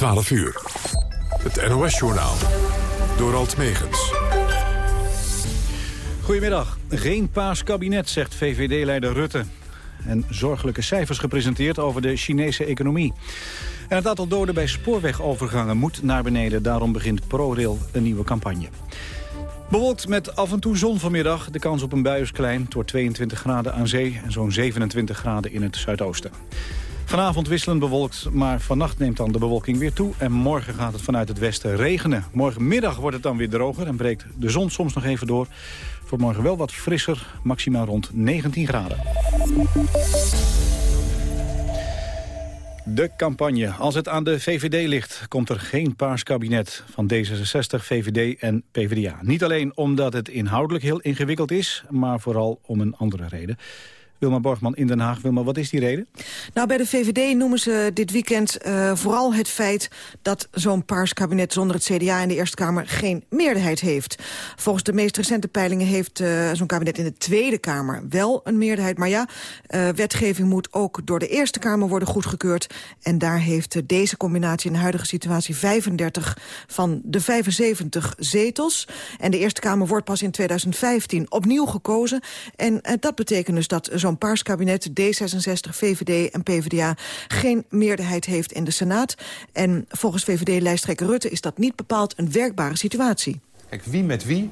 12 uur. Het NOS-journaal. Door Alt Megens. Goedemiddag. Geen paas kabinet, zegt VVD-leider Rutte. En zorgelijke cijfers gepresenteerd over de Chinese economie. En het aantal doden bij spoorwegovergangen moet naar beneden. Daarom begint ProRail een nieuwe campagne. Bewolkt met af en toe zon vanmiddag. De kans op een bui is klein. Het wordt 22 graden aan zee en zo'n 27 graden in het zuidoosten. Vanavond wisselend bewolkt, maar vannacht neemt dan de bewolking weer toe. En morgen gaat het vanuit het westen regenen. Morgenmiddag wordt het dan weer droger en breekt de zon soms nog even door. Voor morgen wel wat frisser, maximaal rond 19 graden. De campagne. Als het aan de VVD ligt, komt er geen paars kabinet van D66, VVD en PvdA. Niet alleen omdat het inhoudelijk heel ingewikkeld is, maar vooral om een andere reden. Wilma Borgman in Den Haag. Wilma, wat is die reden? Nou, bij de VVD noemen ze dit weekend uh, vooral het feit... dat zo'n paars kabinet zonder het CDA in de Eerste Kamer geen meerderheid heeft. Volgens de meest recente peilingen heeft uh, zo'n kabinet in de Tweede Kamer wel een meerderheid. Maar ja, uh, wetgeving moet ook door de Eerste Kamer worden goedgekeurd. En daar heeft deze combinatie in de huidige situatie 35 van de 75 zetels. En de Eerste Kamer wordt pas in 2015 opnieuw gekozen. En dat betekent dus dat zo'n zo'n paars kabinet, D66, VVD en PvdA... geen meerderheid heeft in de Senaat. En volgens VVD-lijsttrekker Rutte is dat niet bepaald een werkbare situatie. Kijk, wie met wie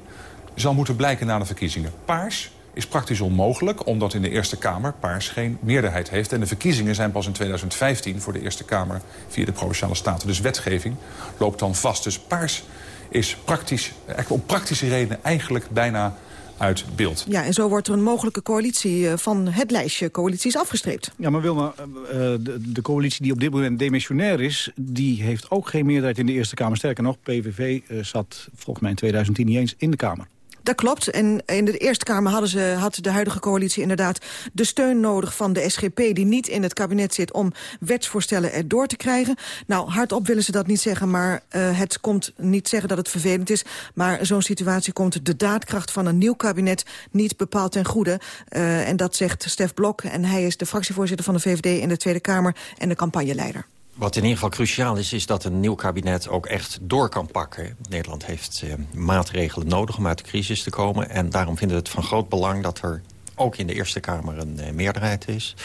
zal moeten blijken na de verkiezingen. Paars is praktisch onmogelijk, omdat in de Eerste Kamer Paars geen meerderheid heeft. En de verkiezingen zijn pas in 2015 voor de Eerste Kamer via de Provinciale Staten. Dus wetgeving loopt dan vast. Dus Paars is praktisch, op praktische redenen eigenlijk bijna uit beeld. Ja, en zo wordt er een mogelijke coalitie eh, van het lijstje coalities afgestreept. Ja, maar Wilma, uh, de, de, coalitie die op dit moment demissionair is... die heeft ook geen meerderheid in de Eerste Kamer. Sterker nog, PVV zat volgens mij in 2010 niet eens in de Kamer. Dat klopt. En in de Eerste Kamer hadden ze, had de huidige coalitie inderdaad de steun nodig van de SGP... die niet in het kabinet zit om wetsvoorstellen erdoor te krijgen. Nou, hardop willen ze dat niet zeggen, maar uh, het komt niet zeggen dat het vervelend is. Maar zo'n situatie komt de daadkracht van een nieuw kabinet niet bepaald ten goede. Uh, en dat zegt Stef Blok en hij is de fractievoorzitter van de VVD in de Tweede Kamer en de campagneleider. Wat in ieder geval cruciaal is, is dat een nieuw kabinet ook echt door kan pakken. Nederland heeft eh, maatregelen nodig om uit de crisis te komen. En daarom vinden we het van groot belang dat er ook in de Eerste Kamer een eh, meerderheid is.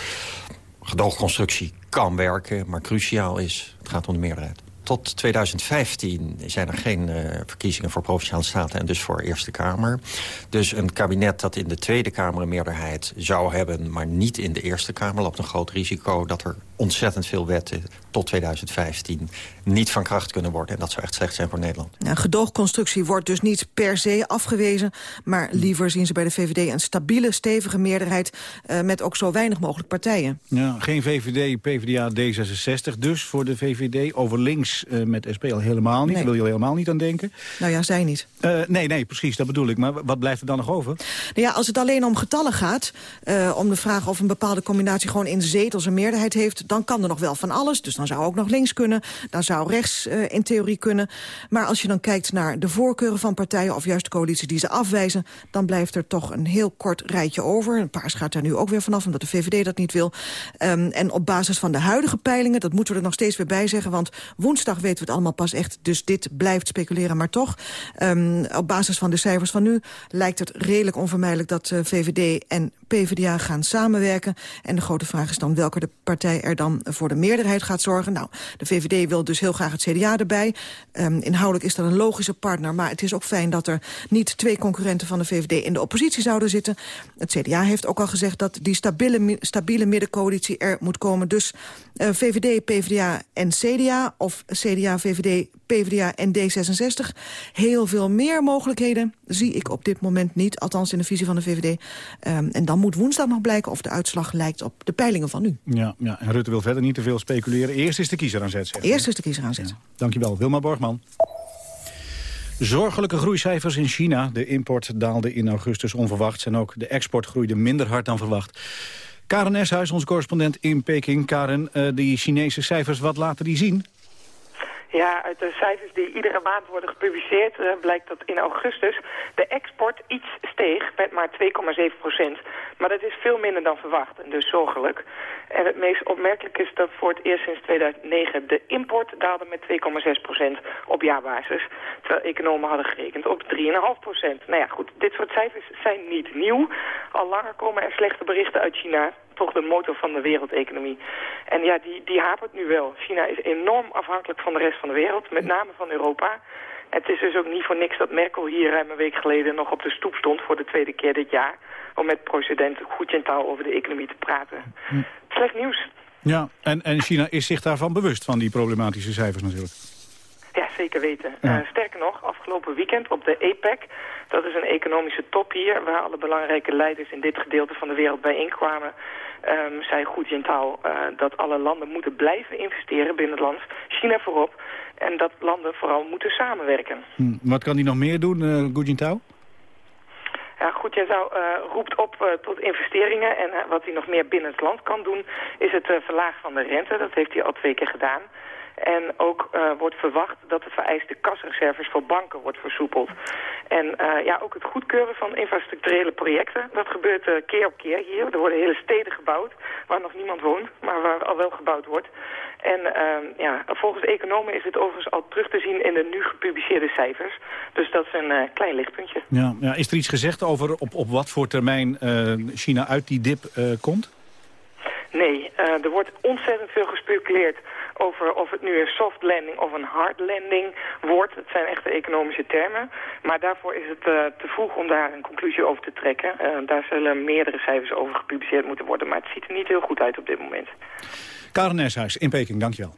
Gedoogconstructie kan werken, maar cruciaal is, het gaat om de meerderheid. Tot 2015 zijn er geen uh, verkiezingen voor Provinciale Staten... en dus voor Eerste Kamer. Dus een kabinet dat in de Tweede Kamer een meerderheid zou hebben... maar niet in de Eerste Kamer, loopt een groot risico... dat er ontzettend veel wetten tot 2015 niet van kracht kunnen worden. En dat zou echt slecht zijn voor Nederland. Nou, gedoogconstructie wordt dus niet per se afgewezen... maar liever zien ze bij de VVD een stabiele, stevige meerderheid... Uh, met ook zo weinig mogelijk partijen. Ja, geen VVD, PvdA, D66 dus voor de VVD. Over links uh, met SP al helemaal niet. Nee. Daar wil je helemaal niet aan denken. Nou ja, zij niet. Uh, nee, nee, precies, dat bedoel ik. Maar wat blijft er dan nog over? Nou ja, als het alleen om getallen gaat... om de vraag of een bepaalde combinatie gewoon in zetels een meerderheid heeft... dan kan er nog wel van alles. Dus dan zou ook nog links kunnen. Dan zou rechts uh, in theorie kunnen. Maar als je dan kijkt naar de voorkeuren van partijen... of juist de coalitie die ze afwijzen... dan blijft er toch een heel kort rijtje over. Een paars gaat daar nu ook weer vanaf, omdat de VVD dat niet wil. Um, en op basis van de huidige peilingen... dat moeten we er nog steeds weer bij zeggen... want woensdag weten we het allemaal pas echt... dus dit blijft speculeren, maar toch. Um, op basis van de cijfers van nu lijkt het redelijk onvermijdelijk... dat uh, VVD en PvdA gaan samenwerken. En de grote vraag is dan welke de partij er dan voor de meerderheid gaat zorgen. Nou, de VVD wil dus heel graag het CDA erbij. Um, inhoudelijk is dat een logische partner, maar het is ook fijn dat er niet twee concurrenten van de VVD in de oppositie zouden zitten. Het CDA heeft ook al gezegd dat die stabiele, stabiele middencoalitie er moet komen. Dus uh, VVD, PvdA en CDA of CDA, VVD, PvdA en D66. Heel veel meer mogelijkheden zie ik op dit moment niet, althans in de visie van de VVD. Um, en dan moet woensdag nog blijken of de uitslag lijkt op de peilingen van nu. Ja, ja. en Rutte wil verder niet te veel speculeren. Eerst is de kiezer aan zet. Eerst is de kiezer aan zet. Ja. Dankjewel, Wilma Borgman. Zorgelijke groeicijfers in China. De import daalde in augustus onverwachts... en ook de export groeide minder hard dan verwacht. Karen Eshuis, onze correspondent in Peking. Karen, uh, die Chinese cijfers, wat laten die zien? Ja, uit de cijfers die iedere maand worden gepubliceerd uh, blijkt dat in augustus de export iets steeg met maar 2,7 procent. Maar dat is veel minder dan verwacht en dus zorgelijk. En het meest opmerkelijk is dat voor het eerst sinds 2009 de import daalde met 2,6 procent op jaarbasis. Terwijl economen hadden gerekend op 3,5 procent. Nou ja, goed, dit soort cijfers zijn niet nieuw. Al langer komen er slechte berichten uit China toch de motor van de wereldeconomie. En ja, die, die hapert nu wel. China is enorm afhankelijk van de rest van de wereld, met name van Europa. Het is dus ook niet voor niks dat Merkel hier ruim een week geleden nog op de stoep stond voor de tweede keer dit jaar. Om met president Hu over de economie te praten. Hm. Slecht nieuws. Ja, en, en China is zich daarvan bewust van die problematische cijfers natuurlijk. Ja, zeker weten. Eh, sterker nog, afgelopen weekend op de APEC, dat is een economische top hier, waar alle belangrijke leiders in dit gedeelte van de wereld bijeenkwamen, um, zei Hu Jintao uh, dat alle landen moeten blijven investeren binnen het land, China voorop, en dat landen vooral moeten samenwerken. Hm, wat kan hij nog meer doen, uh, Hu Jintao? Ja, goed, jij zou, uh, roept op uh, tot investeringen. En uh, wat hij nog meer binnen het land kan doen, is het verlagen van de rente. Dat heeft hij al twee keer gedaan. En ook uh, wordt verwacht dat de vereiste kasreserves voor banken wordt versoepeld. En uh, ja, ook het goedkeuren van infrastructurele projecten, dat gebeurt uh, keer op keer hier. Er worden hele steden gebouwd waar nog niemand woont, maar waar al wel gebouwd wordt. En ja, volgens economen is het overigens al terug te zien in de nu gepubliceerde cijfers. Dus dat is een klein lichtpuntje. Ja, ja, is er iets gezegd over op, op wat voor termijn China uit die dip komt? Nee, er wordt ontzettend veel gespeculeerd over of het nu een soft landing of een hard landing wordt. Het zijn echte economische termen. Maar daarvoor is het uh, te vroeg om daar een conclusie over te trekken. Uh, daar zullen meerdere cijfers over gepubliceerd moeten worden. Maar het ziet er niet heel goed uit op dit moment. Karen Neshuis in Peking, dankjewel.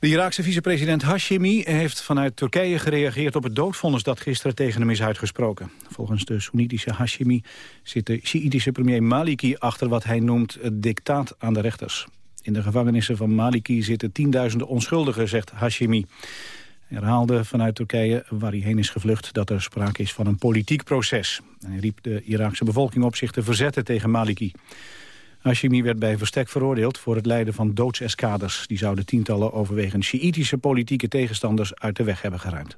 De Iraakse vicepresident Hashemi heeft vanuit Turkije gereageerd op het doodvonnis dat gisteren tegen hem is uitgesproken. Volgens de Soenitische Hashemi zit de Sjiitische premier Maliki achter wat hij noemt het dictaat aan de rechters. In de gevangenissen van Maliki zitten tienduizenden onschuldigen, zegt Hashemi. Hij herhaalde vanuit Turkije, waar hij heen is gevlucht, dat er sprake is van een politiek proces. En hij riep de Iraakse bevolking op zich te verzetten tegen Maliki. Hashemi werd bij verstek veroordeeld voor het leiden van doodseskaders. Die zouden tientallen overwegend Sjiïtische politieke tegenstanders uit de weg hebben geruimd.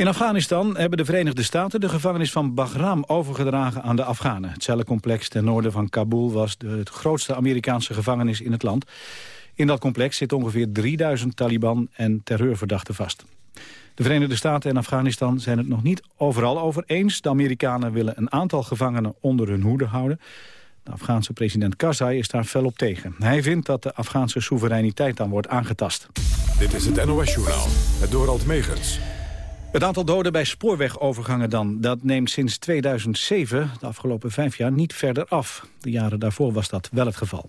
In Afghanistan hebben de Verenigde Staten de gevangenis van Bagram overgedragen aan de Afghanen. Het cellencomplex ten noorden van Kabul was de het grootste Amerikaanse gevangenis in het land. In dat complex zitten ongeveer 3000 Taliban en terreurverdachten vast. De Verenigde Staten en Afghanistan zijn het nog niet overal over eens. De Amerikanen willen een aantal gevangenen onder hun hoede houden. De Afghaanse president Karzai is daar fel op tegen. Hij vindt dat de Afghaanse soevereiniteit dan wordt aangetast. Dit is het NOS-journaal, het Dorald Megens. Het aantal doden bij spoorwegovergangen dan, dat neemt sinds 2007, de afgelopen vijf jaar, niet verder af. De jaren daarvoor was dat wel het geval.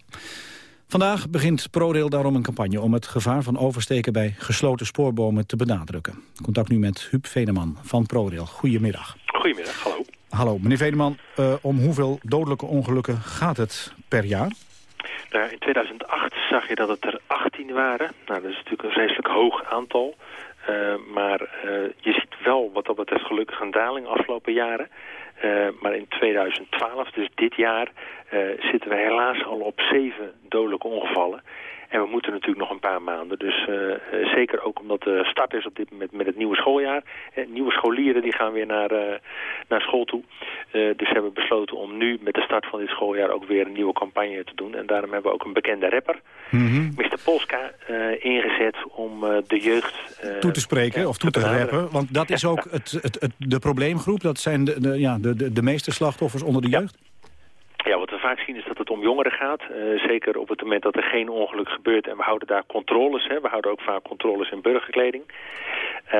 Vandaag begint ProRail daarom een campagne om het gevaar van oversteken bij gesloten spoorbomen te benadrukken. Contact nu met Huub Veneman van ProRail. Goedemiddag. Goedemiddag, hallo. Hallo, meneer Veneman. Uh, om hoeveel dodelijke ongelukken gaat het per jaar? Nou, in 2008 zag je dat het er 18 waren. Nou, dat is natuurlijk een vreselijk hoog aantal. Uh, maar uh, je ziet wel wat dat betreft gelukkig een daling afgelopen jaren. Uh, maar in 2012, dus dit jaar, zitten we helaas al op zeven dodelijke ongevallen. En we moeten natuurlijk nog een paar maanden. Dus uh, zeker ook omdat de start is op dit moment met het nieuwe schooljaar. Uh, nieuwe scholieren die gaan weer naar, naar school toe. dus hebben we besloten om nu met de start van dit schooljaar ook weer een nieuwe campagne te doen. En daarom hebben we ook een bekende rapper, mm -hmm. Mr. Polska, ingezet om de jeugd... toe te spreken of toe te, te rappen. Want dat is ook het, het, het, de probleemgroep. Dat zijn de, de ja, de, de, de meeste slachtoffers onder de jeugd. Ja, we vaak zien is dat het om jongeren gaat. Uh, zeker op het moment dat er geen ongeluk gebeurt. En we houden daar controles. Hè. We houden ook vaak controles in burgerkleding. Uh,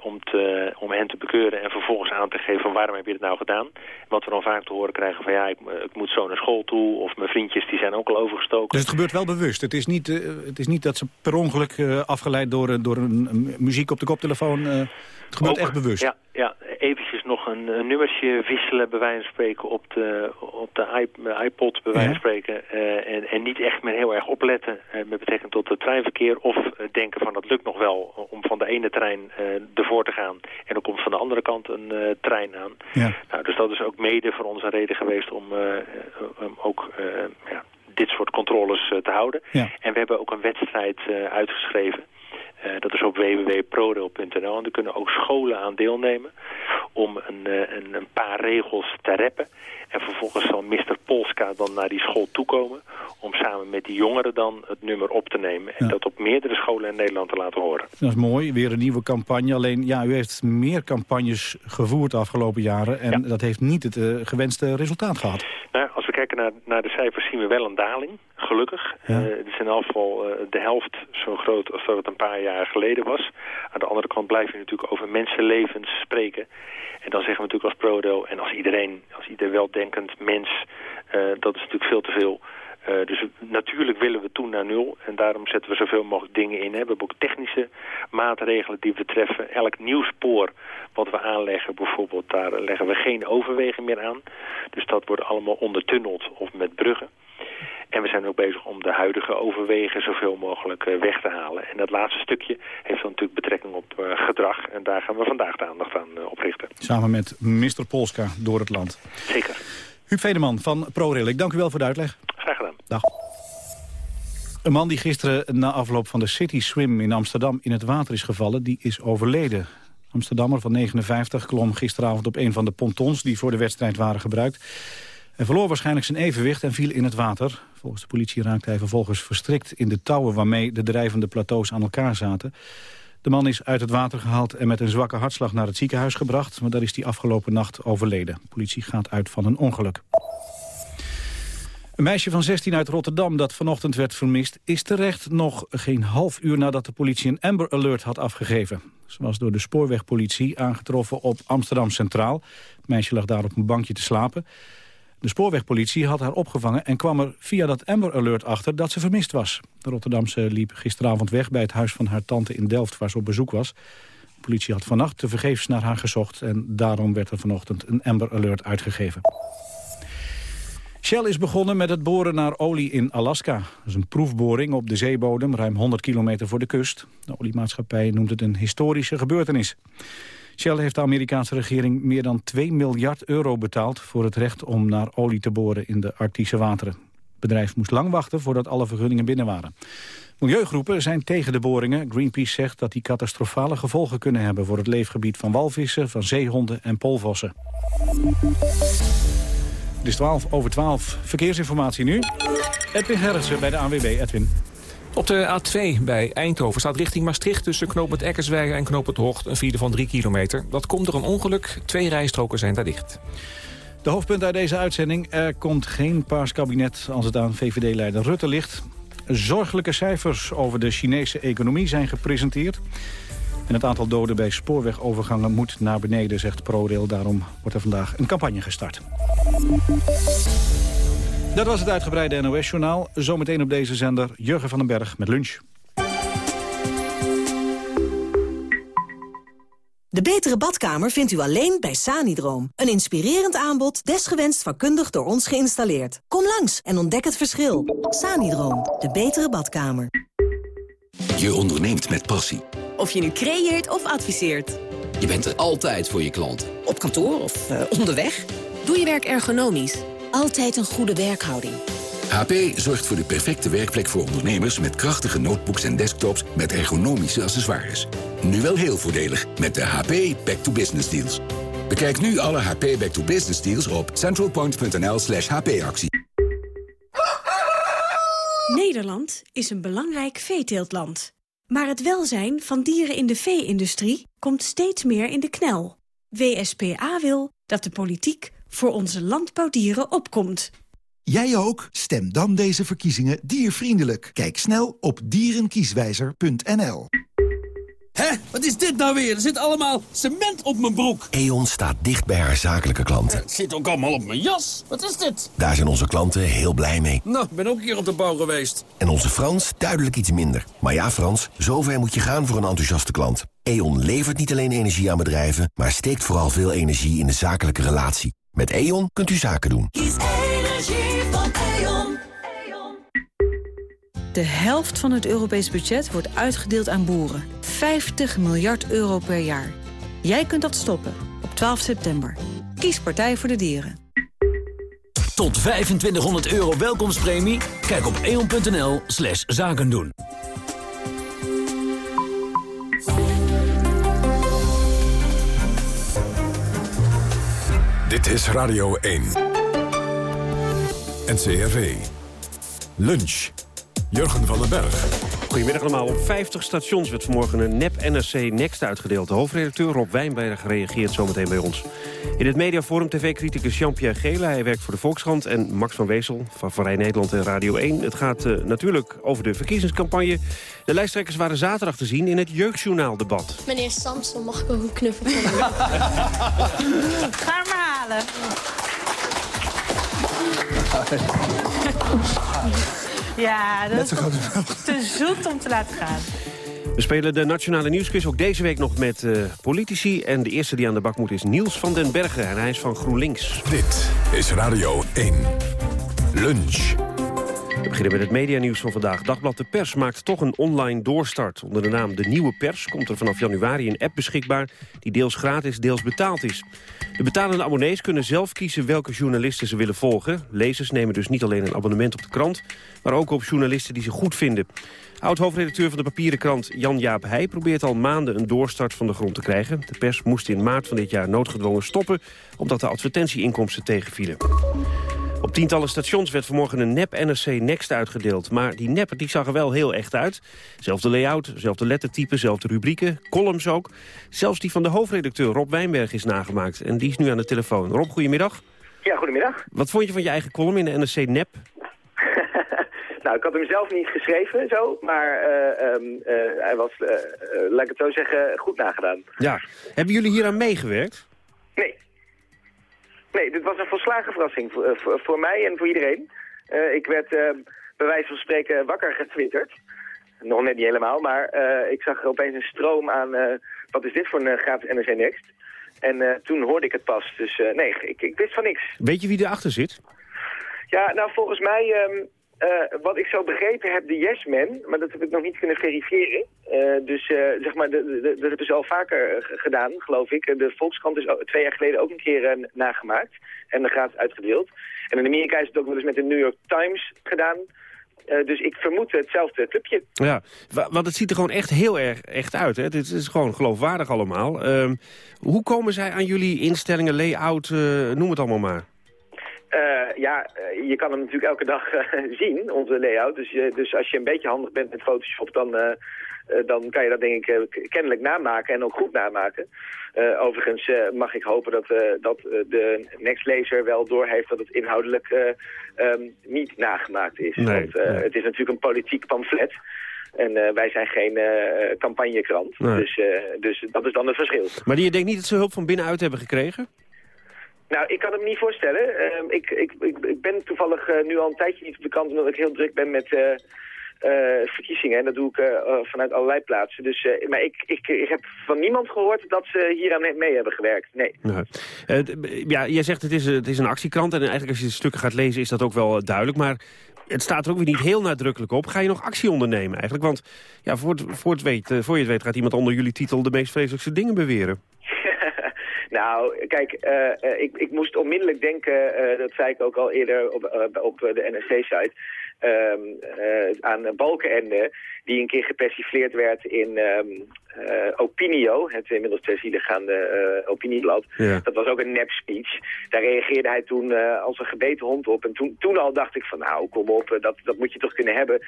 om, te, om hen te bekeuren en vervolgens aan te geven van waarom heb je het nou gedaan. Wat we dan vaak te horen krijgen van ja, ik, ik moet zo naar school toe. Of mijn vriendjes die zijn ook al overgestoken. Dus het gebeurt wel bewust? Het is niet, uh, het is niet dat ze per ongeluk afgeleid door, door een, muziek op de koptelefoon... het gebeurt ook, echt bewust? Ja, ja, eventjes nog een, een, nummertje wisselen bij wijze van spreken op de, op de iPod bij wijze van spreken. Uh, en, en niet echt meer heel erg opletten uh, met betrekking tot het treinverkeer. Of uh, denken van dat lukt nog wel om van de ene trein ervoor te gaan. En dan komt van de andere kant een trein aan. Ja. Nou, dus dat is ook mede voor ons een reden geweest om, ook ja, dit soort controles te houden. Ja. En we hebben ook een wedstrijd uitgeschreven. Dat is op www.prorail.nl. En daar kunnen ook scholen aan deelnemen om een, een, een, paar regels te reppen. En vervolgens zal Mr. Polska dan naar die school toekomen... om samen met die jongeren dan het nummer op te nemen... en dat op meerdere scholen in Nederland te laten horen. Dat is mooi, weer een nieuwe campagne. Alleen, ja, u heeft meer campagnes gevoerd de afgelopen jaren... en dat heeft niet het uh, gewenste resultaat gehad. Nou, als we kijken naar, naar de cijfers zien we wel een daling, gelukkig. Ja. Uh, het is in elk geval uh, de helft zo groot als dat het een paar jaar geleden was. Aan de andere kant blijf je natuurlijk over mensenlevens spreken... En dan zeggen we natuurlijk als ProRail en als iedereen, als ieder weldenkend mens, uh, dat is natuurlijk veel te veel. Uh, dus natuurlijk willen we toen naar nul en daarom zetten we zoveel mogelijk dingen in. Hè. We hebben ook technische maatregelen die we treffen. Elk nieuw spoor wat we aanleggen bijvoorbeeld, daar leggen we geen overwegen meer aan. Dus dat wordt allemaal ondertunneld of met bruggen. En we zijn ook bezig om de huidige overwegen zoveel mogelijk uh, weg te halen. En dat laatste stukje heeft dan natuurlijk betrekking op uh, gedrag. En daar gaan we vandaag de aandacht aan uh, oprichten. Samen met Mr. Polska door het land. Zeker. Huub Vedeman van ProRail, ik dank u wel voor de uitleg. Graag gedaan. Dag. Een man die gisteren na afloop van de City Swim in Amsterdam in het water is gevallen, die is overleden. Amsterdammer van 59 klom gisteravond op een van de pontons die voor de wedstrijd waren gebruikt. Hij verloor waarschijnlijk zijn evenwicht en viel in het water. Volgens de politie raakte hij vervolgens verstrikt in de touwen... waarmee de drijvende plateaus aan elkaar zaten. De man is uit het water gehaald en met een zwakke hartslag naar het ziekenhuis gebracht... maar daar is hij afgelopen nacht overleden. De politie gaat uit van een ongeluk. Een meisje van 16 uit Rotterdam dat vanochtend werd vermist... is terecht nog geen half uur nadat de politie een Amber Alert had afgegeven. Ze was door de spoorwegpolitie aangetroffen op Amsterdam Centraal. Het meisje lag daar op een bankje te slapen. De spoorwegpolitie had haar opgevangen en kwam er via dat Amber Alert achter dat ze vermist was. De Rotterdamse liep gisteravond weg bij het huis van haar tante in Delft waar ze op bezoek was. De politie had vannacht tevergeefs naar haar gezocht en daarom werd er vanochtend een Amber Alert uitgegeven. Shell is begonnen met het boren naar olie in Alaska. Dat is een proefboring op de zeebodem, ruim 100 kilometer voor de kust. De oliemaatschappij noemt het een historische gebeurtenis. Shell heeft de Amerikaanse regering meer dan 2 miljard euro betaald... voor het recht om naar olie te boren in de Arctische wateren. Het bedrijf moest lang wachten voordat alle vergunningen binnen waren. Milieugroepen zijn tegen de boringen. Greenpeace zegt dat die catastrofale gevolgen kunnen hebben... voor het leefgebied van walvissen, van zeehonden en poolvossen. Het is 12 over 12. Verkeersinformatie nu. Edwin Gerritsen bij de ANWB. Edwin. Op de A2 bij Eindhoven staat richting Maastricht... tussen knooppunt Eckersweijer en knooppunt Hocht een file van 3 kilometer. Dat komt door een ongeluk. Twee rijstroken zijn daar dicht. De hoofdpunt uit deze uitzending. Er komt geen paars kabinet als het aan VVD-leider Rutte ligt. Zorgelijke cijfers over de Chinese economie zijn gepresenteerd. En het aantal doden bij spoorwegovergangen moet naar beneden, zegt ProRail. Daarom wordt er vandaag een campagne gestart. Dat was het uitgebreide NOS-journaal. Zometeen op deze zender Jurgen van den Berg met lunch. De betere badkamer vindt u alleen bij Sanidroom. Een inspirerend aanbod, desgewenst vakkundig door ons geïnstalleerd. Kom langs en ontdek het verschil. Sanidroom, de betere badkamer. Je onderneemt met passie. Of je nu creëert of adviseert. Je bent er altijd voor je klant. Op kantoor of uh, onderweg. Doe je werk ergonomisch. Altijd een goede werkhouding. HP zorgt voor de perfecte werkplek voor ondernemers... met krachtige notebooks en desktops met ergonomische accessoires. Nu wel heel voordelig met de HP Back to Business Deals. Bekijk nu alle HP Back to Business Deals op centralpoint.nl slash hpactie. Nederland is een belangrijk veeteeltland. Maar het welzijn van dieren in de vee-industrie komt steeds meer in de knel. WSPA wil dat de politiek voor onze landbouwdieren opkomt. Jij ook? Stem dan deze verkiezingen diervriendelijk. Kijk snel op dierenkieswijzer.nl. Hé, wat is dit nou weer? Er zit allemaal cement op mijn broek. E.ON staat dicht bij haar zakelijke klanten. Het zit ook allemaal op mijn jas. Wat is dit? Daar zijn onze klanten heel blij mee. Nou, ik ben ook een keer op de bouw geweest. En onze Frans duidelijk iets minder. Maar ja, Frans, zover moet je gaan voor een enthousiaste klant. E.ON levert niet alleen energie aan bedrijven... maar steekt vooral veel energie in de zakelijke relatie. Met E.ON kunt u zaken doen. Kies energie van E.ON. De helft van het Europees budget wordt uitgedeeld aan boeren. 50 miljard euro per jaar. Jij kunt dat stoppen op 12 september. Kies Partij voor de Dieren. Tot 2500 euro welkomstpremie? Kijk op eon.nl slash zakendoen. Dit is Radio 1. NCRV. Lunch. Jurgen van den Berg. Goedemiddag allemaal. Op 50 stations werd vanmorgen een nep-NRC Next uitgedeeld. De hoofdredacteur Rob Wijnberg reageert zometeen bij ons. In het mediaforum tv-criticus Jean-Pierre Gele. Hij werkt voor de Volkskrant. En Max van Wezel van Vrij Nederland en Radio 1. Het gaat uh, natuurlijk over de verkiezingscampagne. De lijsttrekkers waren zaterdag te zien in het jeugdjournaaldebat. Meneer Samson, mag ik ook een knuffel van u? Ga halen. Ja, dat is te zoet om te laten gaan. We spelen de Nationale Nieuwsquiz ook deze week nog met uh, politici. En de eerste die aan de bak moet is Niels van den Bergen. En hij is van GroenLinks. Dit is Radio 1. Lunch. We beginnen met het medianieuws van vandaag. Dagblad De Pers maakt toch een online doorstart. Onder de naam De Nieuwe Pers komt er vanaf januari een app beschikbaar... die deels gratis, deels betaald is. De betalende abonnees kunnen zelf kiezen welke journalisten ze willen volgen. Lezers nemen dus niet alleen een abonnement op de krant... maar ook op journalisten die ze goed vinden. Oud-hoofdredacteur van de papieren krant Jan-Jaap Heij... probeert al maanden een doorstart van de grond te krijgen. De pers moest in maart van dit jaar noodgedwongen stoppen... omdat de advertentieinkomsten tegenvielen. Op tientallen stations werd vanmorgen een nep-NRC Next uitgedeeld. Maar die nep die zag er wel heel echt uit. Zelfde layout, zelfde lettertype, zelfde rubrieken, columns ook. Zelfs die van de hoofdredacteur Rob Wijnberg is nagemaakt. En die is nu aan de telefoon. Rob, goedemiddag. Ja, goedemiddag. Wat vond je van je eigen column in de NRC Nep? nou, ik had hem zelf niet geschreven, zo. Maar uh, um, uh, hij was, uh, laat ik het zo zeggen, goed nagedaan. Ja. Hebben jullie hier aan meegewerkt? Nee. Nee, dit was een volslagen verrassing voor, voor, voor mij en voor iedereen. Uh, ik werd uh, bij wijze van spreken wakker getwitterd. Nog net niet helemaal, maar uh, ik zag er opeens een stroom aan... wat is dit voor een gratis NRC Next? En toen hoorde ik het pas. Dus nee, ik, ik wist van niks. Weet je wie erachter zit? Ja, nou volgens mij... Um, uh, wat ik zo begrepen heb, de Yes Man, maar dat heb ik nog niet kunnen verifiëren. Uh, dus uh, zeg maar, dat hebben ze al vaker gedaan, geloof ik. De Volkskrant is twee jaar geleden ook een keer nagemaakt en de gratis uitgedeeld. En in Amerika is het ook wel eens met de New York Times gedaan. dus ik vermoed hetzelfde clubje. Ja, want het ziet er gewoon echt heel erg echt uit. Hè? Het is gewoon geloofwaardig allemaal. Ehm, hoe komen zij aan jullie instellingen, layout, noem het allemaal maar? Uh, ja, uh, je kan hem natuurlijk elke dag uh, zien, onze layout. Dus, dus als je een beetje handig bent met Photoshop, dan, dan kan je dat denk ik kennelijk namaken en ook goed namaken. overigens mag ik hopen dat, dat de Nextlezer wel doorheeft dat het inhoudelijk um, niet nagemaakt is. Nee, Want nee. het is natuurlijk een politiek pamflet. En wij zijn geen campagnekrant. Nee. Dus, dus dat is dan het verschil. Maar die, je denkt niet dat ze hulp van binnenuit hebben gekregen? Nou, ik kan het me niet voorstellen. Uh, ik, ik, ik, ben toevallig uh, nu al een tijdje niet op de kant... omdat ik heel druk ben met uh, verkiezingen. En dat doe ik vanuit allerlei plaatsen. Dus, maar ik, ik, ik heb van niemand gehoord dat ze hier aan mee hebben gewerkt. Nee. Nee. ja, jij zegt het is, het is een actiekrant. En eigenlijk als je de stukken gaat lezen is dat ook wel duidelijk. Maar het staat er ook weer niet heel nadrukkelijk op. Ga je nog actie ondernemen eigenlijk? Want ja, voor, het, voor, het weet, voor je het weet gaat iemand onder jullie titel... de meest vreselijkste dingen beweren. Nou, kijk, uh, uh, ik, ik moest onmiddellijk denken, uh, dat zei ik ook al eerder op, op de NRC-site, aan Balkenende, die een keer gepersifleerd werd in um, Opinio, het inmiddels ter ziele gaande opinieblad. Ja. Dat was ook een nep-speech. Daar reageerde hij toen als een gebeten hond op. En toen, toen al dacht ik van, nou, kom op, dat, dat moet je toch kunnen hebben.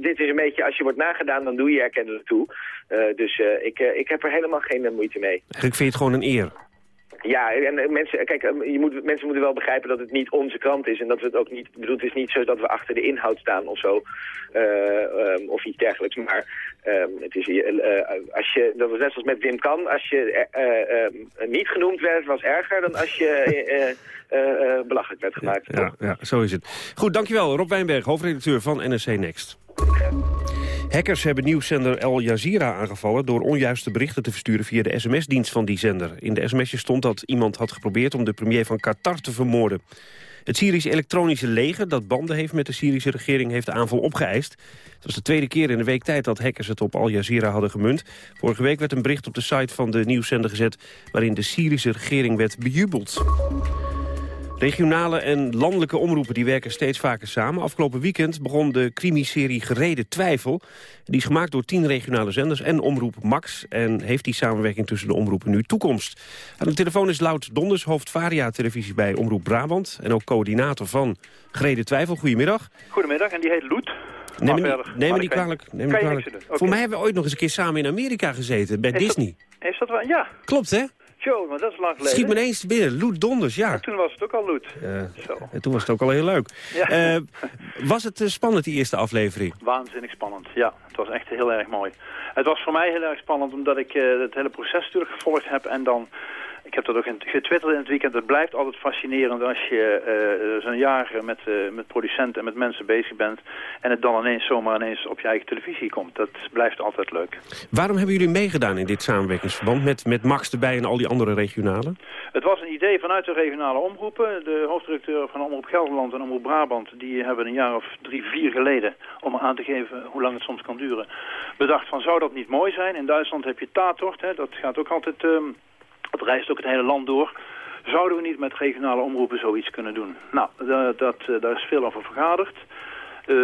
dit is een beetje, als je wordt nagedaan, dan doe je er kennelijk toe. dus ik, ik heb er helemaal geen moeite mee. Eigenlijk vind je het gewoon een eer. Ja, en mensen, kijk, je moet, mensen moeten wel begrijpen dat het niet onze krant is. En dat we het ook niet, bedoel, het is niet zo dat we achter de inhoud staan of zo. Uh, um, of iets dergelijks. Maar um, het is, uh, als je, dat was net zoals met Wim Kan. Als je uh, niet genoemd werd, was erger dan als je belachelijk werd gemaakt. Ja, ja, zo is het. Goed, dankjewel. Rob Wijnberg, hoofdredacteur van NRC Next. Hackers hebben nieuwszender Al Jazeera aangevallen... door onjuiste berichten te versturen via de sms-dienst van die zender. In de sms'je stond dat iemand had geprobeerd om de premier van Qatar te vermoorden. Het Syrische elektronische leger, dat banden heeft met de Syrische regering... heeft de aanval opgeëist. Het was de tweede keer in een week tijd dat hackers het op Al Jazeera hadden gemunt. Vorige week werd een bericht op de site van de nieuwszender gezet... waarin de Syrische regering werd bejubeld. Regionale en landelijke omroepen die werken steeds vaker samen. Afgelopen weekend begon de crimiserie Gereden Twijfel. Die is gemaakt door tien regionale zenders en Omroep Max. En heeft die samenwerking tussen de omroepen nu toekomst. Aan de telefoon is Lout Donders, hoofd Varia-televisie bij Omroep Brabant. En ook coördinator van Gereden Twijfel. Goedemiddag. Goedemiddag, en die heet Loet. Neem me, verder. neem me kan- kwalijk. Neem me kwalijk. Voor mij hebben we ooit nog eens een keer samen in Amerika gezeten, bij Is dat- Disney. Is dat wel? Ja. Klopt, hè? Maar dat is lang geleden. Schiet me ineens binnen. Loet Donders, ja. Toen was het ook al Loet. Zo. en toen was het ook al heel leuk. Ja. Eh, was het eh, spannend, die eerste aflevering? Waanzinnig spannend, ja. Het was echt heel erg mooi. Het was voor mij heel erg spannend omdat ik eh, het hele proces natuurlijk gevolgd heb en dan... Ik heb dat ook getwitterd in het weekend. Het blijft altijd fascinerend als je eh, zo'n jaar met, eh, met producenten en met mensen bezig bent... en het dan ineens zomaar ineens op je eigen televisie komt. Dat blijft altijd leuk. Waarom hebben jullie meegedaan in dit samenwerkingsverband met, met Max erbij en al die andere regionale? Het was een idee vanuit de regionale omroepen. De hoofddirecteur van Omroep Gelderland en Omroep Brabant... die hebben een jaar of drie, vier geleden... om aan te geven hoe lang het soms kan duren... bedacht van zou dat niet mooi zijn? In Duitsland heb je Tatort, hè, dat gaat ook altijd... ehm het reist ook het hele land door. Zouden we niet met regionale omroepen zoiets kunnen doen? Nou, da- dat, eh, daar is veel over vergaderd. Eh,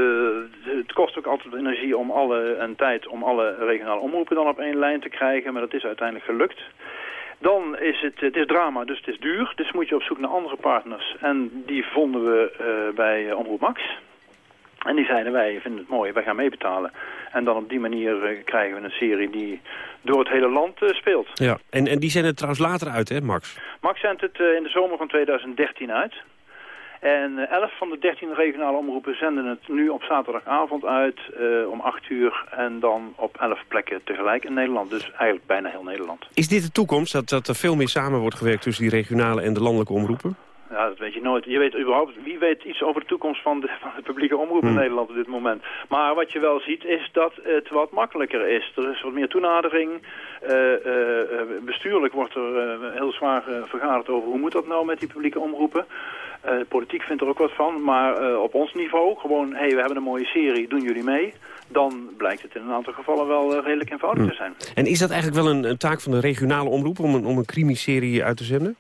het kost ook altijd energie om alle, en tijd om alle regionale omroepen dan op één lijn te krijgen. Maar dat is uiteindelijk gelukt. Dan is het, het is drama, dus het is duur. Dus moet je op zoek naar andere partners. En die vonden we eh, bij Omroep Max. En die zeiden wij vinden het mooi, wij gaan meebetalen. En dan op die manier eh, krijgen we een serie die door het hele land eh, speelt. Ja. En, en die zijn er trouwens later uit, hè, Max? Max zendt het eh, in de zomer van 2013 uit. En eh, 11 van de 13 regionale omroepen zenden het nu op zaterdagavond uit om 8 uur. En dan op 11 plekken tegelijk in Nederland. Dus eigenlijk bijna heel Nederland. Is dit de toekomst, dat, dat er veel meer samen wordt gewerkt tussen die regionale en de landelijke omroepen? Ja, dat weet je nooit. Je weet überhaupt, wie weet iets over de toekomst van de, van de publieke omroep in Hmm. Nederland op dit moment. Maar wat je wel ziet is dat het wat makkelijker is. Er is wat meer toenadering. Eh, eh, eh, bestuurlijk wordt er heel zwaar vergaderd over hoe moet dat nou met die publieke omroepen. Politiek vindt er ook wat van, maar op ons niveau, gewoon, hé, hey, we hebben een mooie serie, doen jullie mee? Dan blijkt het in een aantal gevallen wel redelijk eenvoudig te zijn. En is dat eigenlijk wel een, een taak van de regionale omroep om een, om een crimiserie uit te zenden?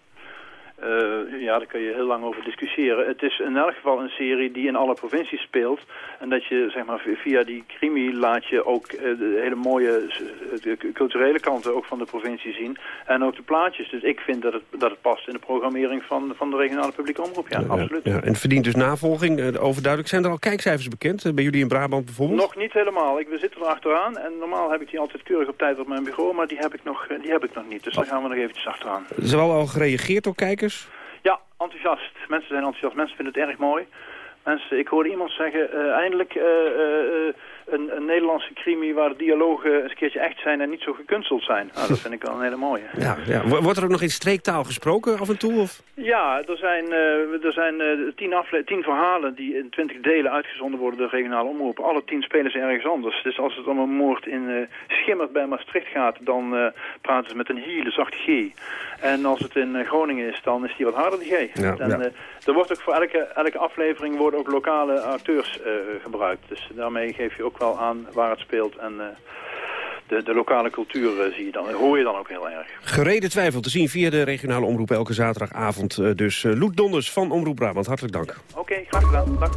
Eh, ja, daar kun je heel lang over discussiëren. Het is in elk geval een serie die in alle provincies speelt. En dat je zeg maar, via die crimi laat je ook eh, de hele mooie de culturele kanten ook van de provincie zien. En ook de plaatjes. Dus ik vind dat het, dat het past in de programmering van, van de regionale publieke omroep. Ja, absoluut. Ja, en het verdient dus navolging, eh, overduidelijk. Zijn er al kijkcijfers bekend, bij jullie in Brabant bijvoorbeeld? Nog niet helemaal. Ik, we zitten er achteraan. En normaal heb ik die altijd keurig op tijd op mijn bureau. Maar die heb ik nog, die heb ik nog niet. Dus daar gaan we nog eventjes achteraan. Er al, al gereageerd door kijkers? Ja, enthousiast. Mensen zijn enthousiast. Mensen vinden het erg mooi. Mensen, ik hoorde iemand zeggen, eh, eindelijk eh, eh, een, een Nederlandse crimi waar de dialogen een keertje echt zijn en niet zo gekunsteld zijn. Nou, dat vind ik wel een hele mooie. Ja, ja. Wo- Wordt er ook nog in streektaal gesproken af en toe? Of? Ja, er zijn, eh, er zijn eh, tien, tien verhalen die in twintig delen uitgezonden worden door regionale omroepen. Alle tien spelen ze ergens anders. Dus als het om een moord in eh, Schimmert bij Maastricht gaat, dan praten ze met een hele zacht G. En als het in Groningen is, dan is die wat harder, de G. Ja, en, ja. Eh, er wordt ook voor elke, elke aflevering worden ook lokale acteurs eh, gebruikt. Dus daarmee geef je ook wel aan waar het speelt en... de, de lokale cultuur eh, zie je dan, hoor je dan ook heel erg. Gereden twijfel te zien via de regionale omroep elke zaterdagavond. eh, Dus eh, Loet Donders van Omroep Brabant, hartelijk dank. Oké, graag gedaan. Dag.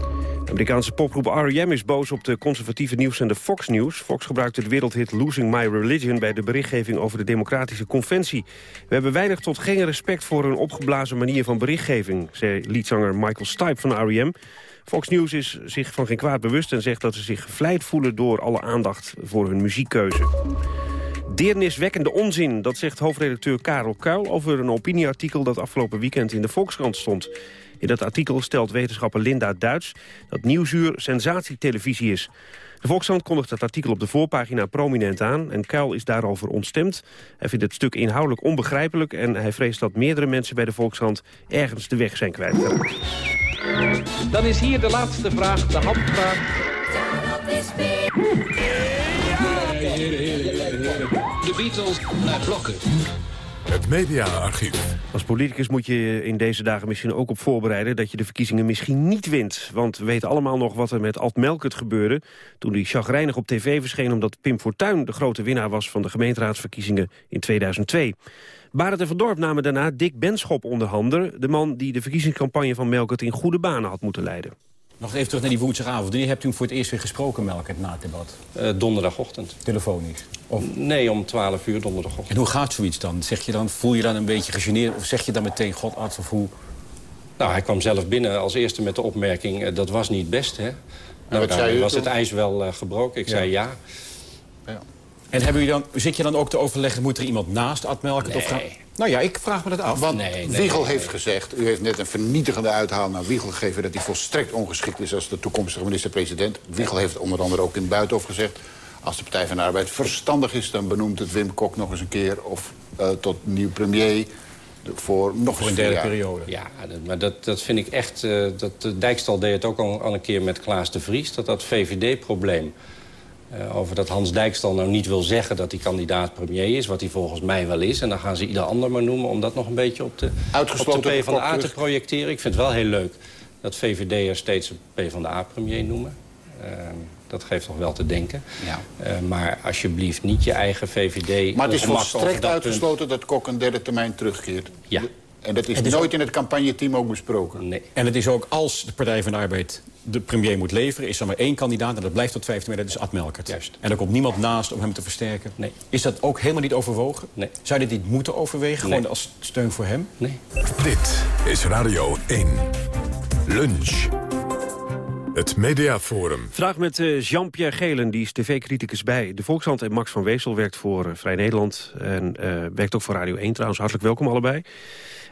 De Amerikaanse popgroep R.E.M. is boos op de conservatieve nieuwszender Fox News. Fox gebruikte de wereldhit Losing My Religion... bij de berichtgeving over de democratische conventie. We hebben weinig tot geen respect voor een opgeblazen manier van berichtgeving... zei liedzanger Michael Stipe van R.E.M. Fox News is zich van geen kwaad bewust... en zegt dat ze zich gevleid voelen door alle aandacht voor hun muziekkeuze. Deerniswekkende onzin, dat zegt hoofdredacteur Karel Kuil... over een opinieartikel dat afgelopen weekend in de Volkskrant stond. In dat artikel stelt wetenschapper Linda Duits... dat Nieuwsuur sensatietelevisie is. De Volkskrant kondigt het artikel op de voorpagina prominent aan... en Kuil is daarover ontstemd. Hij vindt het stuk inhoudelijk onbegrijpelijk... en hij vreest dat meerdere mensen bij de Volkskrant ergens de weg zijn kwijtgeraakt. Dan is hier de laatste vraag, de handvraag. De Beatles naar blokken. Het mediaarchief. Als politicus moet je in deze dagen misschien ook op voorbereiden... dat je de verkiezingen misschien niet wint. Want we weten allemaal nog wat er met Alt Melkert gebeurde... toen hij chagrijnig op tv verscheen... omdat Pim Fortuyn de grote winnaar was van de gemeenteraadsverkiezingen in 2002. Barend en Van Dorp namen daarna Dick Benschop onder handen... de man die de verkiezingscampagne van Melkert in goede banen had moeten leiden. Nog even terug naar die woensdagavond. Wanneer hebt u hem voor het eerst weer gesproken, Melkert, na het debat? Uh, donderdagochtend. Telefonisch? Of... Nee, om 12 uur donderdagochtend. En hoe gaat zoiets dan? Zeg je dan? Voel je dan een beetje gegeneerd? Of zeg je dan meteen, god, arts of hoe? Nou, hij kwam zelf binnen als eerste met de opmerking... Uh, dat was niet best, hè? Nou, was het ijs wel uh, gebroken. Ik ja. zei ja. ja. En hebben u dan, zit je dan ook te overleggen, moet er iemand naast Ad Melkert? Nee. Of gaan... Nou ja, ik vraag me dat af. Want nee, nee, Wiegel nee, heeft gezegd, u heeft net een vernietigende uithaal naar Wiegel gegeven... dat hij volstrekt ongeschikt is als de toekomstige minister-president. Wiegel heeft onder andere ook in het Buitenhof gezegd... als de Partij van de Arbeid verstandig is, dan benoemt het Wim Kok nog eens een keer... of uh, tot nieuw premier voor nog voor een derde periode. Ja, maar dat, dat vind ik echt... Uh, dat, Dijkstal deed het ook al, al een keer met Klaas de Vries... dat dat VVD-probleem... Uh, over dat Hans Dijkstal nou niet wil zeggen dat hij kandidaat premier is... wat hij volgens mij wel is. En dan gaan ze ieder ander maar noemen om dat nog een beetje op de, op de PvdA te projecteren. Ik vind het wel heel leuk dat VVD'ers steeds een PvdA-premier noemen. Uh, dat geeft toch wel te denken. Ja. Uh, maar alsjeblieft niet je eigen VVD... Maar het is volstrekt uitgesloten punt... dat Kok een derde termijn terugkeert. Ja. En dat is, is nooit ook... in het campagneteam ook besproken. Nee. En het is ook als de Partij van de Arbeid de premier moet leveren... is er maar één kandidaat en dat blijft tot 15 mei, dat is Ad Melkert. Juist. En er komt niemand naast om hem te versterken. Nee. Is dat ook helemaal niet overwogen? Nee. Zou je dit niet moeten overwegen, nee. gewoon als steun voor hem? Nee. Dit is Radio 1. Lunch. Het Mediaforum. Vandaag met uh, Jean-Pierre Gelen, die is tv-criticus bij de Volkshand... en Max van Weesel werkt voor uh, Vrij Nederland en uh, werkt ook voor Radio 1 trouwens. Hartelijk welkom allebei.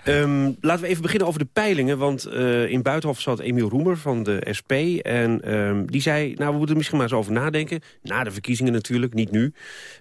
Um, laten we even beginnen over de peilingen. Want uh, in Buitenhof zat Emiel Roemer van de SP. En um, die zei, nou, we moeten er misschien maar eens over nadenken. Na de verkiezingen natuurlijk, niet nu. Uh,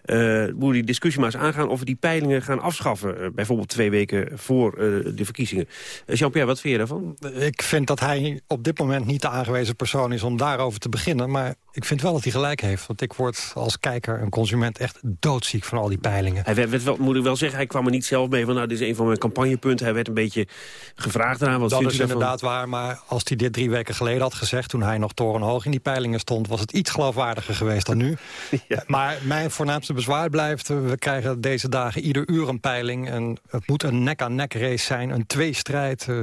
we moeten die discussie maar eens aangaan of we die peilingen gaan afschaffen. Uh, bijvoorbeeld twee weken voor de verkiezingen. Jean-Pierre, wat vind je daarvan? Ik vind dat hij op dit moment niet de aangewezen persoon is om daarover te beginnen. Maar ik vind wel dat hij gelijk heeft. Want ik word als kijker en consument echt doodziek van al die peilingen. Hij werd, wel, moet ik wel zeggen, hij kwam er niet zelf mee van... nou, dit is een van mijn campagnepunten. Hij werd een beetje gevraagd eraan. Wat dat is inderdaad waar, maar als hij dit drie weken geleden had gezegd... toen hij nog torenhoog in die peilingen stond... was het iets geloofwaardiger geweest dan nu. ja. Maar mijn voornaamste bezwaar blijft... we krijgen deze dagen ieder uur een peiling. En het moet een nek-aan-nek -nek race zijn, een tweestrijd... Uh,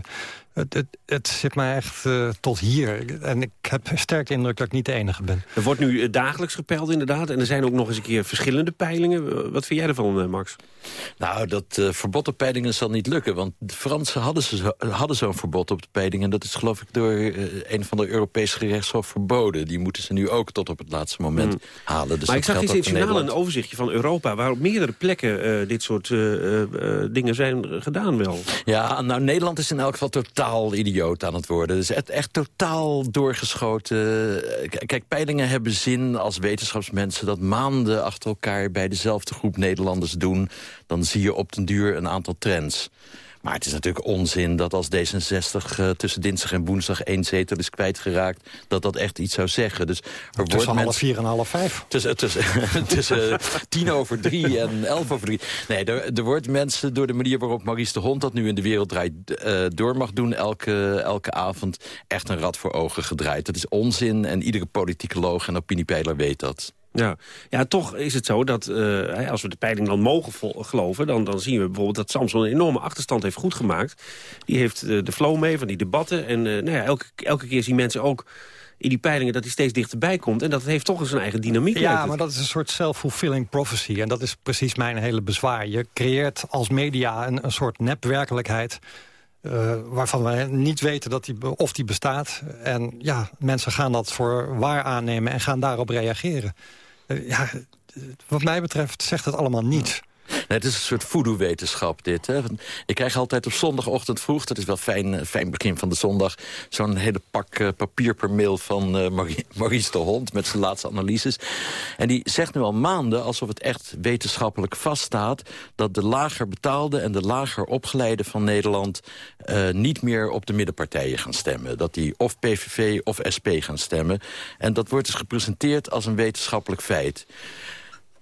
het, het, het, zit mij echt uh, tot hier. En ik heb sterk de indruk dat ik niet de enige ben. Er wordt nu uh, dagelijks gepeild inderdaad. En er zijn ook nog eens een keer verschillende peilingen. Wat vind jij ervan, uh, Max? Nou, dat verbod op peilingen zal niet lukken. Want de Fransen hadden, zo, hadden zo'n verbod op de peilingen. En dat is geloof ik door een van de Europese gerechtshof verboden. Die moeten ze nu ook tot op het laatste moment hmm. halen. Dus maar ik zag iets in het journaal een overzichtje van Europa... waar op meerdere plekken dit soort dingen zijn gedaan wel. Ja, nou Nederland is in elk geval totaal totaal idioot aan het worden. Dus echt, echt totaal doorgeschoten. Kijk, peilingen hebben zin als wetenschapsmensen... dat maanden achter elkaar bij dezelfde groep Nederlanders doen. Dan zie je op den duur een aantal trends. Maar het is natuurlijk onzin dat als D66 uh, tussen dinsdag en woensdag één zetel is kwijtgeraakt... dat dat echt iets zou zeggen. Dus er tussen half mensen... vier en half vijf? Tussen, tussen, tussen tien over drie en elf over drie. Nee, er, er wordt mensen door de manier waarop Maurice de Hond... dat nu in de wereld draait, uh, door mag doen elke, elke avond... echt een rad voor ogen gedraaid. Dat is onzin en iedere politicoloog en opiniepeiler weet dat. Ja. ja, toch is het zo dat uh, als we de peiling dan mogen geloven... Dan, dan zien we bijvoorbeeld dat Samson een enorme achterstand heeft goed gemaakt. Die heeft uh, de flow mee van die debatten. En uh, nou ja, elke, elke keer zien mensen ook in die peilingen dat hij steeds dichterbij komt. En dat heeft toch eens een eigen dynamiek. Ja, maar dat is een soort self-fulfilling prophecy. En dat is precies mijn hele bezwaar. Je creëert als media een, een soort nepwerkelijkheid... Uh, waarvan we niet weten dat die, of die bestaat. En ja, mensen gaan dat voor waar aannemen en gaan daarop reageren. Uh, ja, wat mij betreft zegt het allemaal niets. Het is een soort voodoo-wetenschap dit. Hè? Ik krijg altijd op zondagochtend vroeg... dat is wel fijn, fijn begin van de zondag... zo'n hele pak uh, papier per mail van uh, Maurice de Hond... met zijn laatste analyses. En die zegt nu al maanden, alsof het echt wetenschappelijk vaststaat... dat de lager betaalde en de lager opgeleide van Nederland... Niet meer op de middenpartijen gaan stemmen. Dat die of PVV of SP gaan stemmen. En dat wordt dus gepresenteerd als een wetenschappelijk feit.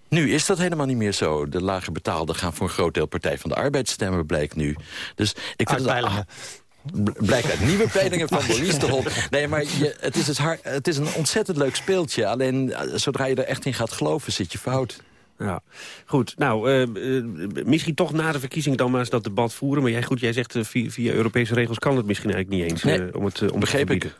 Nu is dat helemaal niet meer zo. De lager betaalden gaan voor een groot deel Partij van de Arbeid stemmen, blijkt nu. Dus ik vind het, ah, Blijkt uit nieuwe peilingen van Maurice de Hond. Nee, maar je, het, is het, hard, het is een ontzettend leuk speeltje. Alleen eh, zodra je er echt in gaat geloven, zit je fout. Ja, goed. Nou, uh, uh, misschien toch na de verkiezing dan maar eens dat debat voeren. Maar jij, goed, jij zegt uh, via, via, Europese regels kan het misschien eigenlijk niet eens. Nee, om het om begreep ik.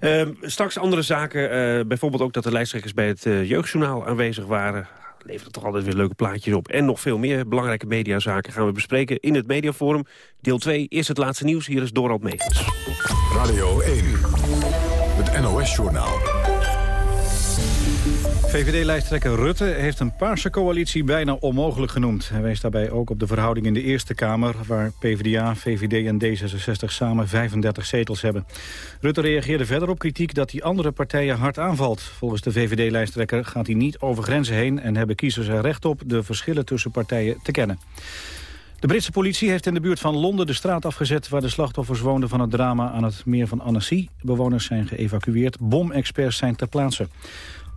Ehm, straks andere zaken. bijvoorbeeld ook dat de lijsttrekkers bij het Jeugdjournaal aanwezig waren levert toch altijd weer leuke plaatjes op. En nog veel meer belangrijke mediazaken gaan we bespreken in het Mediaforum. Deel 2 is het laatste nieuws. Hier is Dorald Megens. Radio 1, het NOS-journaal. VVD-lijsttrekker Rutte heeft een paarse coalitie bijna onmogelijk genoemd. Hij wees daarbij ook op de verhouding in de Eerste Kamer... waar PvdA, VVD en D66 samen 35 zetels hebben. Rutte reageerde verder op kritiek dat hij andere partijen hard aanvalt. Volgens de VVD-lijsttrekker gaat hij niet over grenzen heen... en hebben kiezers er recht op de verschillen tussen partijen te kennen. De Britse politie heeft in de buurt van Londen de straat afgezet... waar de slachtoffers woonden van het drama aan het meer van Annecy. Bewoners zijn geëvacueerd, bomexperts zijn ter plaatse.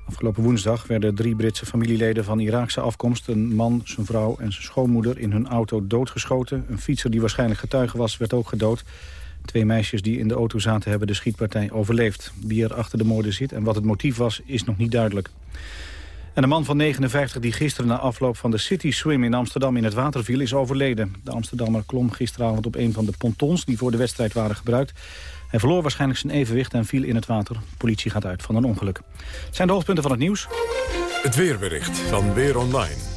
Afgelopen woensdag werden drie Britse familieleden van Iraakse afkomst... een man, zijn vrouw en zijn schoonmoeder in hun auto doodgeschoten. Een fietser die waarschijnlijk getuige was, werd ook gedood. Twee meisjes die in de auto zaten hebben de schietpartij overleefd. Wie er achter de moorden zit en wat het motief was, is nog niet duidelijk. En de man van 59 die gisteren na afloop van de City Swim in Amsterdam in het water viel, is overleden. De Amsterdammer klom gisteravond op een van de pontons die voor de wedstrijd waren gebruikt. Hij verloor waarschijnlijk zijn evenwicht en viel in het water. Politie gaat uit van een ongeluk. Zijn de hoofdpunten van het nieuws. Het weerbericht van Weer Online.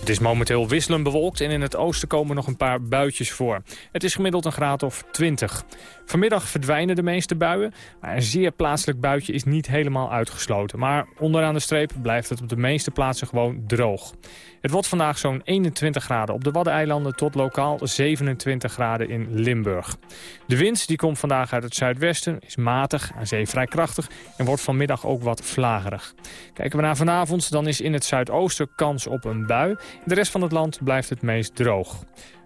Het is momenteel wisselend bewolkt en in het oosten komen nog een paar buitjes voor. Het is gemiddeld een graad of 20. Vanmiddag verdwijnen de meeste buien, maar een zeer plaatselijk buitje is niet helemaal uitgesloten. Maar onderaan de streep blijft het op de meeste plaatsen gewoon droog. Het wordt vandaag zo'n 21 graden op de Waddeneilanden tot lokaal 27 graden in Limburg. De wind die komt vandaag uit het zuidwesten, is matig, aan zee vrij krachtig en wordt vanmiddag ook wat vlagerig. Kijken we naar vanavond, dan is in het zuidoosten kans op een bui. De rest van het land blijft het meest droog.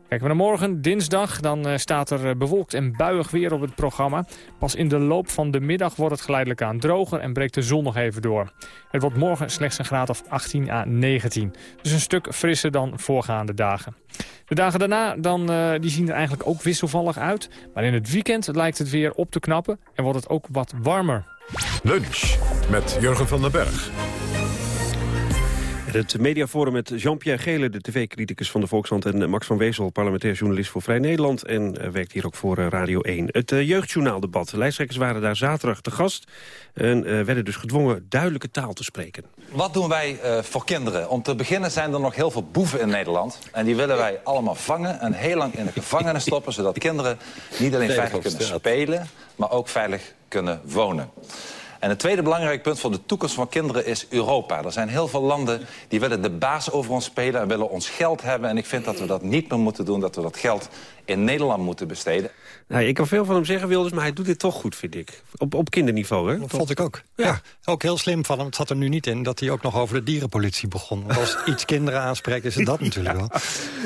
Kijken we naar morgen, dinsdag, dan uh, staat er uh, bewolkt en buiig weer op het programma. Pas in de loop van de middag wordt het geleidelijk aan droger en breekt de zon nog even door. Het wordt morgen slechts een graad of 18 à 19. Dus een stuk frisser dan voorgaande dagen. De dagen daarna dan, uh, die zien er eigenlijk ook wisselvallig uit. Maar in het weekend lijkt het weer op te knappen en wordt het ook wat warmer. Lunch met Jurgen van den Berg. Het mediaforum met Jean-Pierre Gele, de tv-criticus van de Volkshand... en Max van Wezel, parlementair journalist voor Vrij Nederland... en uh, werkt hier ook voor uh, Radio 1. Het uh, jeugdjournaaldebat. De lijsttrekkers waren daar zaterdag te gast... en werden dus gedwongen duidelijke taal te spreken. Wat doen wij voor kinderen? Om te beginnen zijn er nog heel veel boeven in Nederland. En die willen wij allemaal vangen en heel lang in de gevangenis stoppen... zodat kinderen niet alleen veilig kunnen spelen, maar ook veilig kunnen wonen. En het tweede belangrijk punt voor de toekomst van kinderen is Europa. Er zijn heel veel landen die willen de baas over ons spelen... en willen ons geld hebben. En ik vind dat we dat niet meer moeten doen. Dat we dat geld in Nederland moeten besteden. Nou, ik kan veel van hem zeggen, Wilders, maar hij doet dit toch goed, vind ik. Op, op kinderniveau, hè? Dat vond ik ook. Ja. ook heel slim van hem. Het zat er nu niet in dat hij ook nog over de dierenpolitie begon. Want als iets kinderen aanspreekt, is het dat natuurlijk wel.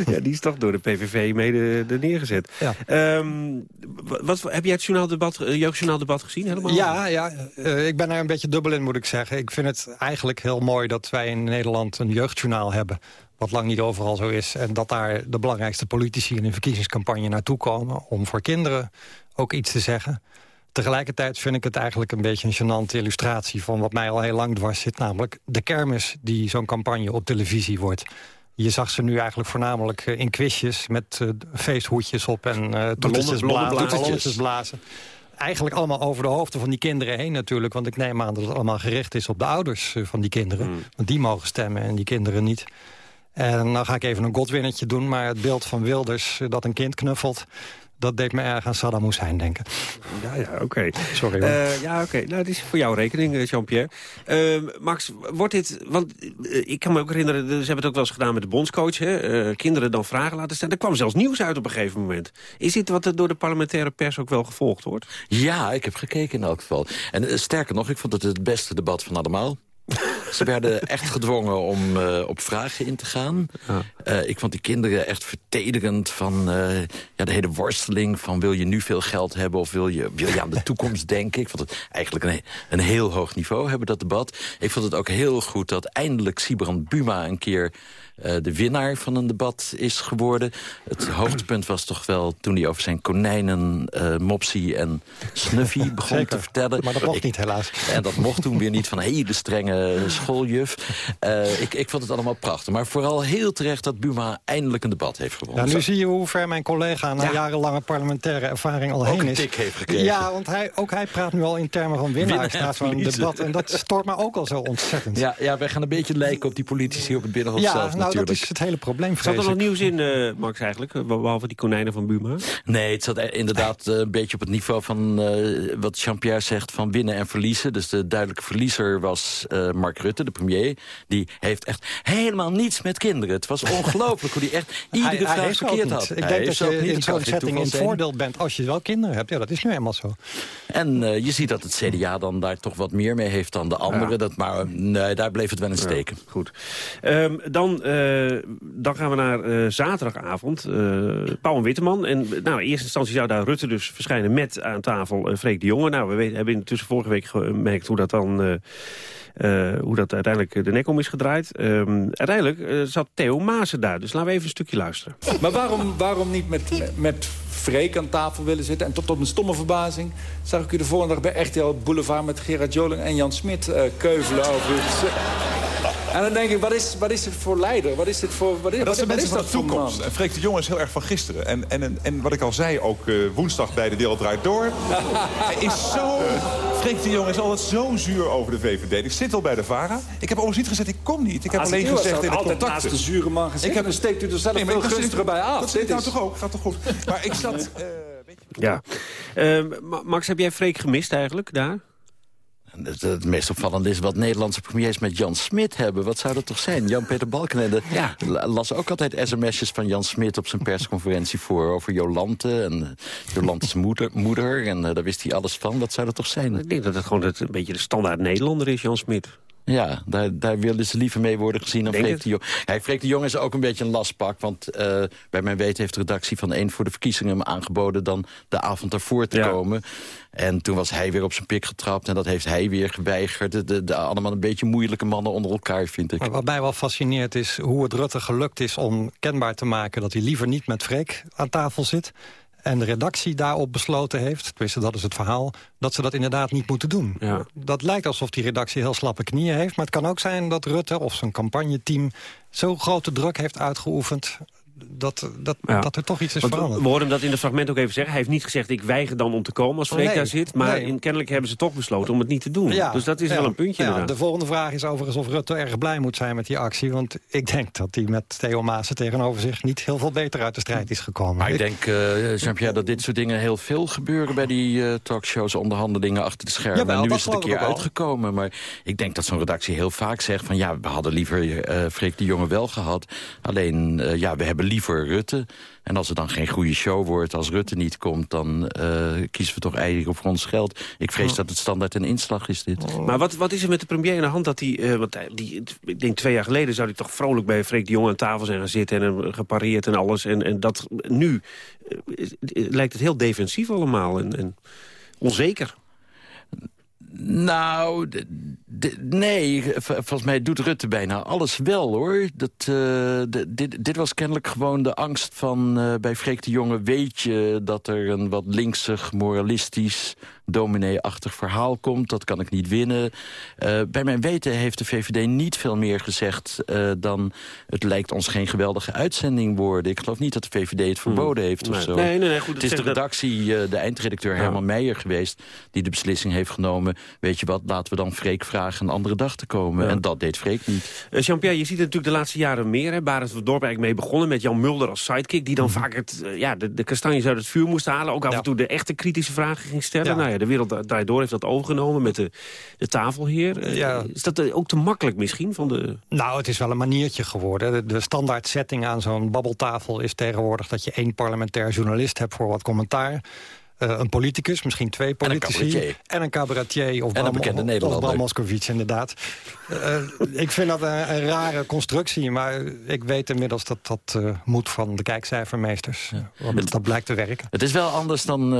Ja, die is toch door de PVV mede er neergezet. Ja. Um, wat, heb jij het journaaldebat, uh, jeugdjournaaldebat gezien helemaal? Ja, ja uh, ik ben er een beetje dubbel in, moet ik zeggen. Ik vind het eigenlijk heel mooi dat wij in Nederland een jeugdjournaal hebben wat lang niet overal zo is. En dat daar de belangrijkste politici in een verkiezingscampagne naartoe komen... om voor kinderen ook iets te zeggen. Tegelijkertijd vind ik het eigenlijk een beetje een gênante illustratie... van wat mij al heel lang dwars zit, namelijk de kermis... die zo'n campagne op televisie wordt. Je zag ze nu eigenlijk voornamelijk eh, in quizjes... met uh, feesthoedjes op en uh, blazen, blazen. Eigenlijk allemaal over de hoofden van die kinderen heen natuurlijk. Want ik neem aan dat het allemaal gericht is op de ouders van die kinderen. Hmm. Want die mogen stemmen en die kinderen niet. En dan ga ik even een godwinnetje doen. Maar het beeld van Wilders dat een kind knuffelt... Dat deed me erg aan Saddam Hussein denken. Ja, ja oké. Sorry hoor. Uh, ja, oké. Nou, het is voor jouw rekening, eh, Jean-Pierre. Uh, Max, wordt dit... Want ik kan me ook herinneren, ze hebben het ook wel eens gedaan met de bondscoach. Hè? kinderen dan vragen laten stellen. Er kwam zelfs nieuws uit op een gegeven moment. Is dit wat er door de parlementaire pers ook wel gevolgd wordt? Ja, ik heb gekeken in elk geval. En sterker nog, ik vond het het beste debat van allemaal. Ze werden echt gedwongen om uh, op vragen in te gaan. Ja. Uh, ik vond die kinderen echt vertederend van uh, ja, de hele worsteling... van wil je nu veel geld hebben of wil je, wil je aan de toekomst denken. Ik vond het eigenlijk een, een heel hoog niveau hebben, dat debat. Ik vond het ook heel goed dat eindelijk Sibrand Buma een keer uh, de winnaar van een debat is geworden. Het hoogtepunt was toch wel toen hij over zijn konijnen, uh, Mopsy en Snuffy begon Zeker, te vertellen. Maar dat mocht Ik- niet, helaas. En dat mocht toen weer niet van hele strenge schooljuf. Uh, ik, ik vond het allemaal prachtig. Maar vooral heel terecht dat Buma eindelijk een debat heeft gewonnen. Ja, nu zie je hoe ver mijn collega na Ja. jarenlange parlementaire ervaring al Ook heen een is. tik heeft gekregen. Ja, want hij, ook hij praat nu al in termen van winnaars na zo'n debat. En dat stoort me ook al zo ontzettend. Ja, ja, wij gaan een beetje lijken op die politici op het Binnenhof Ja, zelf nou, natuurlijk. dat is het hele probleem, Zat er nog nieuws in, eh, Max, eigenlijk? eh, Behalve die konijnen van Buma? Nee, het zat e- inderdaad eh, een beetje op het niveau van eh, wat Jean-Pierre zegt... van winnen en verliezen. Dus de duidelijke verliezer was eh, Mark Rutte, de premier. Die heeft echt helemaal niets met kinderen. Het was ongelooflijk hoe die echt iedere Hij- verkeerd had. Ik Hij denk dat heeft ze ook je niet. in zo'n setting in het voordeel bent als je wel kinderen hebt. Ja, dat is nu eenmaal zo. En eh, je ziet dat het CDA dan daar toch wat meer mee heeft dan de anderen. Ja. Dat, maar nee, daar bleef het wel in Ja, steken. goed. Ehm, dan, dan gaan we naar eh, zaterdagavond. eh Pauw en Witteman. En nou, in eerste instantie zou daar Rutte dus verschijnen met aan tafel eh, Freek de Jonge. Nou, we weten, hebben intussen vorige week gemerkt hoe dat dan... eh, eh, hoe dat uiteindelijk de nek om is gedraaid. Ehm, uiteindelijk eh, zat Theo Maassen daar. Dus laten we even een stukje luisteren. Maar waarom, waarom niet met, met Freek aan tafel willen zitten? En tot, tot mijn stomme verbazing zag ik u de volgende dag bij RTL Boulevard... met Gerard Joling en Jan Smit eh, keuvelen over. En dan denk ik, wat is, wat is dit voor leider? Wat is dit voor... Wat is, dat zijn wat mensen is van de toekomst. man? En Freek de Jong is heel erg van gisteren. En, en, en wat ik al zei, ook eh, woensdag bij De Wereld Draait Door. hij is zo... Freek de Jong is altijd zo zuur over de VVD. Ik zit al bij de VARA. Ik heb overigens niet gezegd, ik kom niet. Ik heb Als alleen gezegd in de altijd naast de zure man gezeten. Ik heb- Dan steekt u er zelf veel gunstiger bij af. Dat Dit zit nou is- toch ook, gaat toch goed. Maar ik zat... eh, Ja. Ehm, Ma- Max, heb jij Freek gemist eigenlijk daar? Het, het meest opvallende is wat Nederlandse premiers met Jan Smit hebben. Wat zou dat toch zijn? Jan-Peter Balkenende Ja. la- las ook altijd sms'jes van Jan Smit... op zijn persconferentie voor over Jolante en uh, Jolantes moeder, moeder. En eh, daar wist hij alles van. Wat zou dat toch zijn? Ik denk dat het gewoon het, een beetje de standaard Nederlander is, Jan Smit. Ja, daar, daar willen ze liever mee worden gezien dan Freek de Jong. Hey, Freek de Jong is ook een beetje een lastpak. Want eh, bij mijn weten heeft de redactie van één voor de verkiezingen... hem aangeboden dan de avond daarvoor te Ja. komen. En toen was hij weer op zijn pik getrapt. En dat heeft hij weer geweigerd. De, de, de- allemaal een beetje moeilijke mannen onder elkaar, vind ik. Maar wat mij wel fascineert is hoe het Rutte gelukt is om kenbaar te maken... dat hij liever niet met Freek aan tafel zit. En de redactie daarop besloten heeft, tenminste dat is het verhaal... dat ze dat inderdaad niet moeten doen. Ja. Dat lijkt alsof die redactie heel slappe knieën heeft... maar het kan ook zijn dat Rutte of zijn campagneteam... zo grote druk heeft uitgeoefend dat, dat, Ja. dat er toch iets is Want we- veranderd. we hoorden hem dat in het fragment ook even zeggen. Hij heeft niet gezegd, ik weiger dan om te komen als Oh, Freek nee. daar zit. Maar Nee. in, kennelijk hebben ze toch besloten om het niet te doen. dus dat is ja. wel een puntje Ja. De volgende vraag is overigens of Rutte erg blij moet zijn met die actie. Want ik denk dat hij met Theo Maassen tegenover zich... niet heel veel beter uit de strijd is gekomen. Maar ik denk, eh, Jean-Pierre, dat dit soort dingen heel veel gebeuren... bij die eh, talkshows, onderhandelingen achter de schermen. Jawel, en nu is het een keer uitgekomen. Maar ik denk dat zo'n redactie heel vaak zegt van... ja, we hadden liever eh Freek de Jonge wel gehad. Alleen, eh, ja, we hebben liever Rutte. En als het dan geen goede show wordt, als Rutte niet komt... dan eh, kiezen we toch eigenlijk voor ons geld. Ik vrees dat het standaard een inslag is, dit. Maar wat, wat is er met de premier in de hand dat hij... eh, want die, ik denk twee jaar geleden zou hij toch vrolijk bij Freek de Jong aan tafel zijn gaan zitten... en hem gepareerd en alles. En, en dat nu eh, lijkt het heel defensief allemaal en, en onzeker. Nou, nee, volgens mij doet Rutte bijna alles wel, hoor. Dat, eh, dit, dit was kennelijk gewoon de angst van... eh, bij Freek de Jonge weet je dat er een wat linksig, moralistisch... dominee-achtig verhaal komt, dat kan ik niet winnen. Eh, bij mijn weten heeft de VVD niet veel meer gezegd... dan het lijkt ons geen geweldige uitzending worden. Ik geloof niet dat de VVD het verboden heeft of Nee. zo. Nee, nee, nee, goed, het is de redactie, de eindredacteur Ja. Herman Meijer geweest... die de beslissing heeft genomen. Weet je wat, laten we dan Freek vragen een andere dag te komen. Ja. En dat deed Freek niet. Eh, Jean-Pierre, je ziet het natuurlijk de laatste jaren meer. Hè? Barend van Dorp eigenlijk mee begonnen met Jan Mulder als sidekick... die dan Mhm. vaak het, eh, ja, de, de kastanjes uit het vuur moest halen. Ook af en toe de echte kritische vragen ging stellen. Ja. Nou ja, de wereld draait door heeft dat overgenomen met de, de tafelheer. Eh, Ja. Is dat ook te makkelijk misschien? Van de... Nou, het is wel een maniertje geworden. De, de standaard setting aan zo'n babbeltafel is tegenwoordig... dat je één parlementair journalist hebt voor wat commentaar. Eh, een politicus, misschien twee politici. cabaretier. En een cabaretier. Of En een bekende Nederlander. Of Bram Moskowitz, inderdaad. Eh, ik vind dat een, een rare constructie. Maar ik weet inmiddels dat dat eh, moet van de kijkcijfermeesters. Want dat blijkt te werken. Het is wel anders dan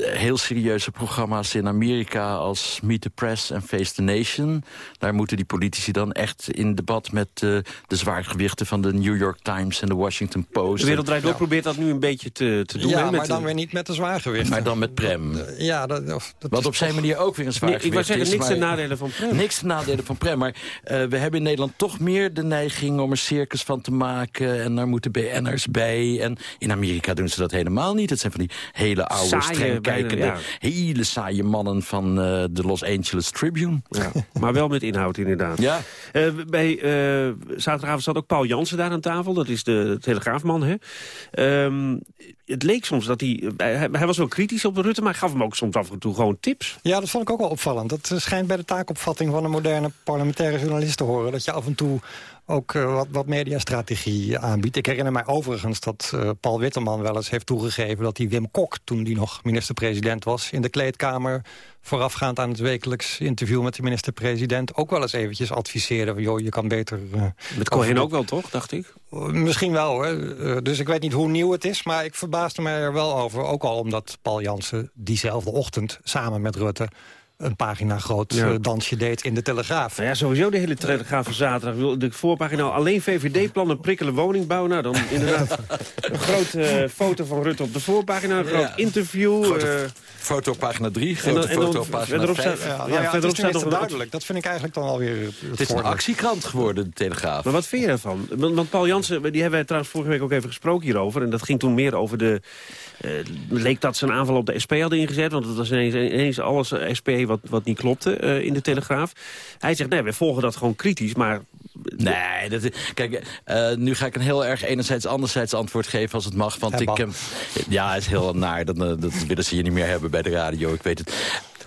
heel serieuze programma's in Amerika... als Meet the Press en Face the Nation. Daar moeten die politici dan echt in debat... met eh, de zwaargewichten van de New York Times en de Washington Post. De Wereld Draait Door probeert dat nu een beetje te, te doen. ja, maar dan de- weer niet met de zwaargewicht. Maar dan met Prem. Ja, dat, of- dat Wat op zijn manier ook weer een Nee, zwaargewicht ik wou zeggen, niks ten maar- nadele van Prem. Niks ten nadele van Prem. Maar eh, we hebben in Nederland toch meer de neiging om er circus van te maken. En daar moeten BN'ers bij. En in Amerika doen ze dat helemaal niet. Het zijn van die hele oude, Saaie, streng kijkende... hele saaie mannen van eh, de Los Angeles Tribune. Ja, maar wel met inhoud inderdaad. Ja. Eh, bij eh, zaterdagavond zat ook Paul Jansen daar aan tafel. Dat is de telegraafman. Hè? Ehm, het leek soms dat hij, hij... Hij was wel kritisch op Rutte, maar gaf hem ook soms af en toe gewoon tips. Ja, dat vond ik ook wel opvallend. Dat eh, schijnt bij de taakopvatting van een moderne parlementaire journalist te horen. Dat je af en toe ook eh, wat, wat mediastrategie aanbiedt. Ik herinner mij overigens dat eh, Paul Witteman wel eens heeft toegegeven... dat hij Wim Kok, toen hij nog minister-president was... in de kleedkamer voorafgaand aan het wekelijks interview met de minister-president... ook wel eens eventjes adviseerde van, joh, je kan beter... eh, Met Cohen de- ook wel, toch, dacht ik? Misschien wel, hoor. Eh, dus ik weet niet hoe nieuw het is, maar ik verbaasde mij er wel over. Ook al omdat Paul Jansen diezelfde ochtend samen met Rutte... een pagina groot Ja. eh, dansje deed in de Telegraaf. Nou ja, sowieso de hele telegraaf van zaterdag. Wil- De voorpagina alleen VVD-plannen prikkelen woningbouw. Nou, dan inderdaad een grote foto van Rutte op de voorpagina. Een groot Ja. interview. Grote eh, foto op pagina 3, en grote dan- en dan foto op pagina verderop 5. staat- Ja, ja, nou ja, het verderop is staat nog duidelijk. Dat vind ik eigenlijk dan alweer het, Het is een actiekrant geworden, de Telegraaf. Maar wat vind je ervan? Want, want Paul Jansen, die hebben wij trouwens vorige week ook even gesproken hierover. En dat ging toen meer over de... eh, leek dat ze een aanval op de SP hadden ingezet. Want het was ineens, ineens alles SP wat, wat niet klopte eh, in de Telegraaf. Hij zegt, nee, we volgen dat gewoon kritisch. Maar Nee, dat, kijk, eh, nu ga ik een heel erg enerzijds anderzijds antwoord geven als het mag. Want Ja, ik, ja, het is heel naar. Dat, eh, dat willen ze hier niet meer hebben bij de radio, ik weet het.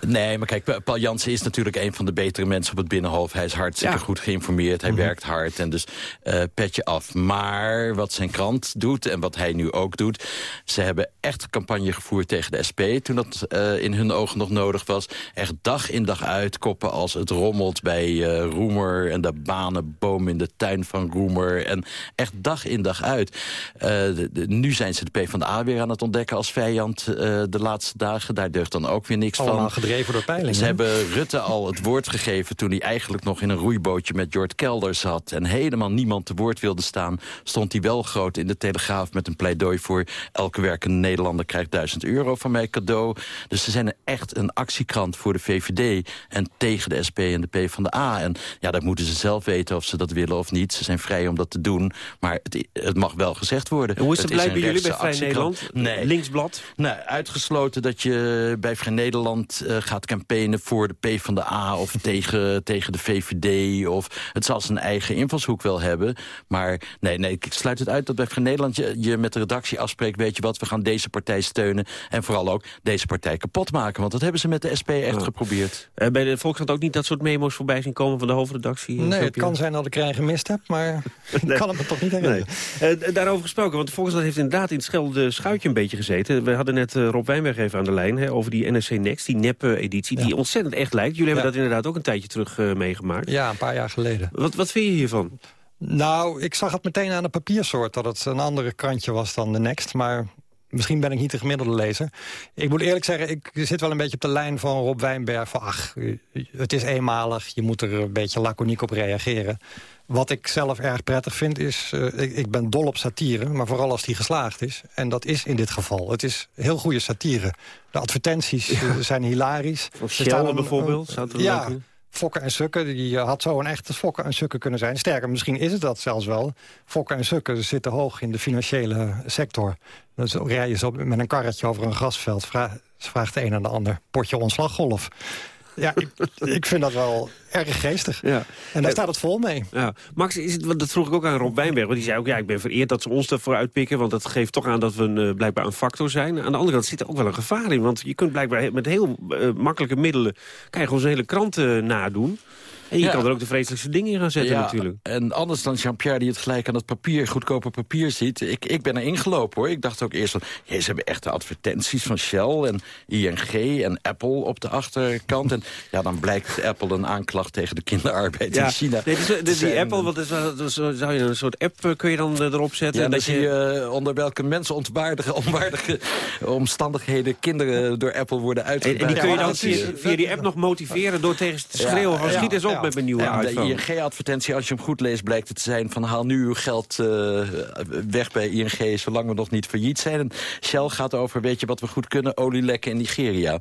Nee, maar kijk, Pa- Paul Jansen is natuurlijk een van de betere mensen op het Binnenhof. Hij is hartstikke Ja. goed geïnformeerd, hij werkt hard en dus eh petje af. Maar wat zijn krant doet en wat hij nu ook doet... ze hebben echt campagne gevoerd tegen de SP... toen dat eh, in hun ogen nog nodig was. Echt dag in dag uit koppen als het rommelt bij eh, Roemer... en de banenboom in de tuin van Roemer. En echt dag in dag uit. De- de- nu zijn ze de PvdA weer aan het ontdekken als vijand de laatste dagen. Daar deugt dan ook weer niks Allemaal van. Gedreven door. Ze hebben Rutte al het woord gegeven toen hij eigenlijk nog in een roeibootje met Jort Kelder zat. En helemaal niemand te woord wilde staan. Stond hij wel groot in de Telegraaf met een pleidooi voor... elke werkende Nederlander krijgt 1000 euro van mij cadeau. Dus ze zijn echt een actiekrant voor de VVD. En tegen de SP en de PvdA. En ja, dat moeten ze zelf weten of ze dat willen of niet. Ze zijn vrij om dat te doen. Maar het, het mag wel gezegd worden. hoe is het een bij jullie bij Vrij. Nederland? Nee. Linksblad? Nee, uitgesloten dat je bij Vrij Nederland eh, gaat campaignen voor de PvdA of tegen, tegen de VVD. Of het zal zijn eigen invalshoek wel hebben. Maar nee, nee, ik sluit het uit dat bij Vrij Nederland je, je met de redactie afspreekt... weet je wat, we gaan deze partij steunen en vooral ook deze partij kapot maken. Want dat hebben ze met de SP echt geprobeerd. Eh, bij de Volkskrant ook niet dat soort memo's voorbij zien komen van de hoofdredactie? Nee, het kan zijn dat ik er een gemist heb, maar ik kan het me toch niet herinneren. Nee. Eh, daarover gesproken, want de Volkskrant heeft inderdaad in het schelde schuitje een beetje gezeten. We hadden net eh, Rob Wijnberg even aan de lijn hè, over die NSC Next, die nep-editie, die ontzettend echt lijkt. Jullie hebben dat inderdaad ook een tijdje terug eh, meegemaakt. Ja, een paar jaar geleden. Wat, wat vind je hiervan? Nou, ik zag het meteen aan de papiersoort dat het een andere krantje was dan de Next. Maar misschien ben ik niet de gemiddelde lezer. Ik moet eerlijk zeggen, ik zit wel een beetje op de lijn van Rob Wijnberg. Van ach, het is eenmalig, je moet er een beetje laconiek op reageren. Wat ik zelf erg prettig vind is, eh, ik, ik ben dol op satire, maar vooral als die geslaagd is. En dat is in dit geval. Het is heel goede satire. De advertenties eh, zijn hilarisch. Of Shell staat een- bijvoorbeeld, een- ja, leuk? Fokken en Sukken, die had zo een echte Fokken en Sukken kunnen zijn. Sterker, misschien is het dat zelfs wel. Fokken en Sukken zitten hoog in de financiële sector. Dus rij je zo met een karretje over een grasveld... Vraag, vraagt de een aan de ander, potje ontslaggolf. Ja, ik, ik vind dat wel erg geestig. Ja. En daar staat het vol mee. Ja. Max, is het, want dat vroeg ik ook aan Rob Wijnberg. Want die zei ook, ja, ik ben vereerd dat ze ons ervoor uitpikken. Want dat geeft toch aan dat we een, eh, blijkbaar een factor zijn. Aan de andere kant zit er ook wel een gevaar in. Want je kunt blijkbaar met heel eh, makkelijke middelen... kan je gewoon zijn hele krant eh, nadoen. En je kan er ook de vreselijkste dingen in gaan zetten Ja, natuurlijk. En anders dan Jean-Pierre die het gelijk aan het papier, goedkope papier ziet. Ik, ik ben er ingelopen hoor. Ik dacht ook eerst van, jee, ze hebben echte advertenties van Shell en ING en Apple op de achterkant. En ja, dan blijkt Apple een aanklacht tegen de kinderarbeid in China. Nee, dus, die. Apple, wat is, dat? Zou je een soort app eh, kun je dan eh, erop zetten? Ja, en zie je eh, onder welke mensenontwaardige onwaardige omstandigheden kinderen door Apple worden En, uitgebuit. en die kun je Ja, dan dat via, via die app nog motiveren door tegen te schreeuwen... van schiet eens op met mijn nieuwe Ja, de. ING-advertentie, als je hem goed leest, blijkt het te zijn van haal nu uw geld eh, weg bij ING, zolang we nog niet failliet zijn. En Shell gaat over, weet je wat we goed kunnen, olielekken in Nigeria.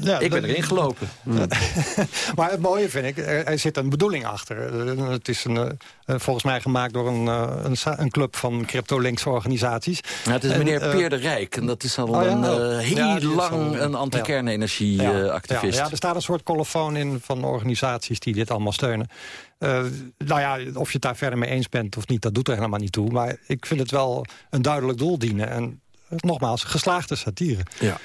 Ja, ik ben erin gelopen. Maar het mooie vind ik, er, er zit een bedoeling achter. Het is een, eh, volgens mij gemaakt door een, eh, een, club van crypto-linkse organisaties. Het is En, meneer eh, Peer de Rijk. En dat is al Oh ja? een, Oh. heel Ja, lang een anti-kernenergie-activist. Ja, er staat een soort collofoon in van organisaties die dit allemaal steunen. Nou ja, of je het daar verder mee eens bent of niet, dat doet er helemaal niet toe. Maar ik vind het wel een duidelijk doel dienen. En nogmaals, geslaagde satire. Ja.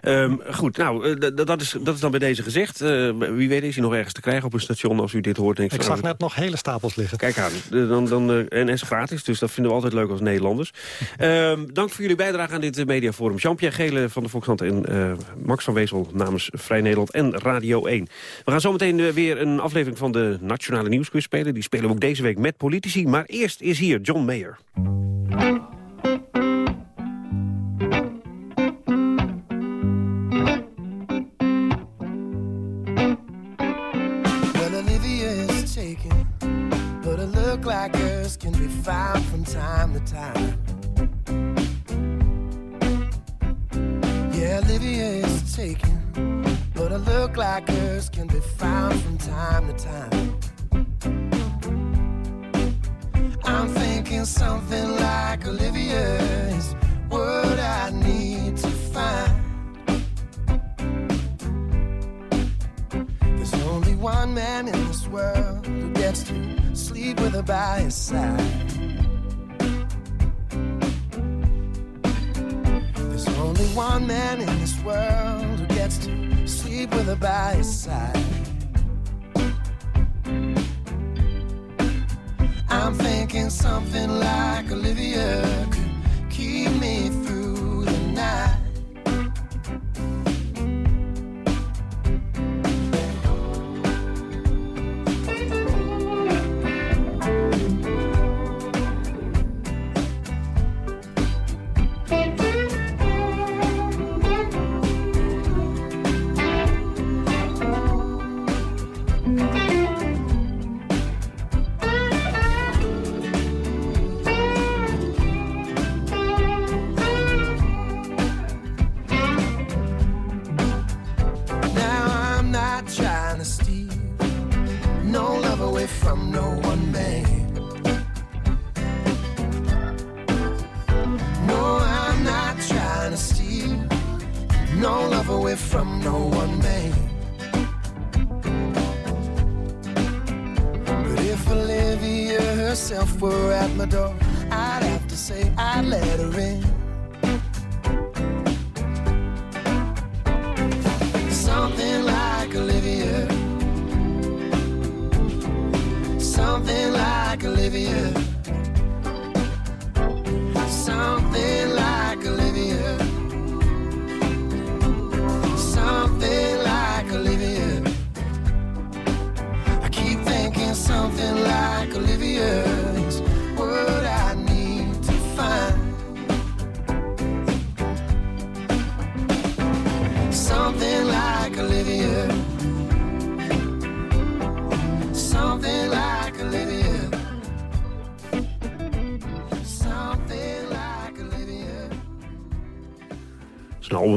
Ehm, goed, nou, eh, dat, is, dat is dan bij deze gezegd. Eh, wie weet is hij nog ergens te krijgen op een station als u dit hoort. Denkt Ik zag net nog hele stapels liggen. Kijk aan, dan, dan, eh, en is gratis, dus dat vinden we altijd leuk als Nederlanders. Ehm, dank voor jullie bijdrage aan dit eh, mediaforum. Jean-Pierre Gele van de Volkskrant en eh, Max van Wezel namens Vrij Nederland en Radio 1. We gaan zometeen eh, weer een aflevering van de Nationale Nieuwsquiz spelen. Die spelen we ook deze week met politici. Maar eerst is hier John Mayer. Hers can be found from time to time. I'm thinking something like Olivia is what I need to find. There's only one man in this world who gets to sleep with her by his side. There's only one man in this world sleep with her by his side. I'm thinking something like Olivia from no one man. No, I'm not trying to steal no love away from no one man. But if Olivia herself were at my door, I'd have to say I'd let her in.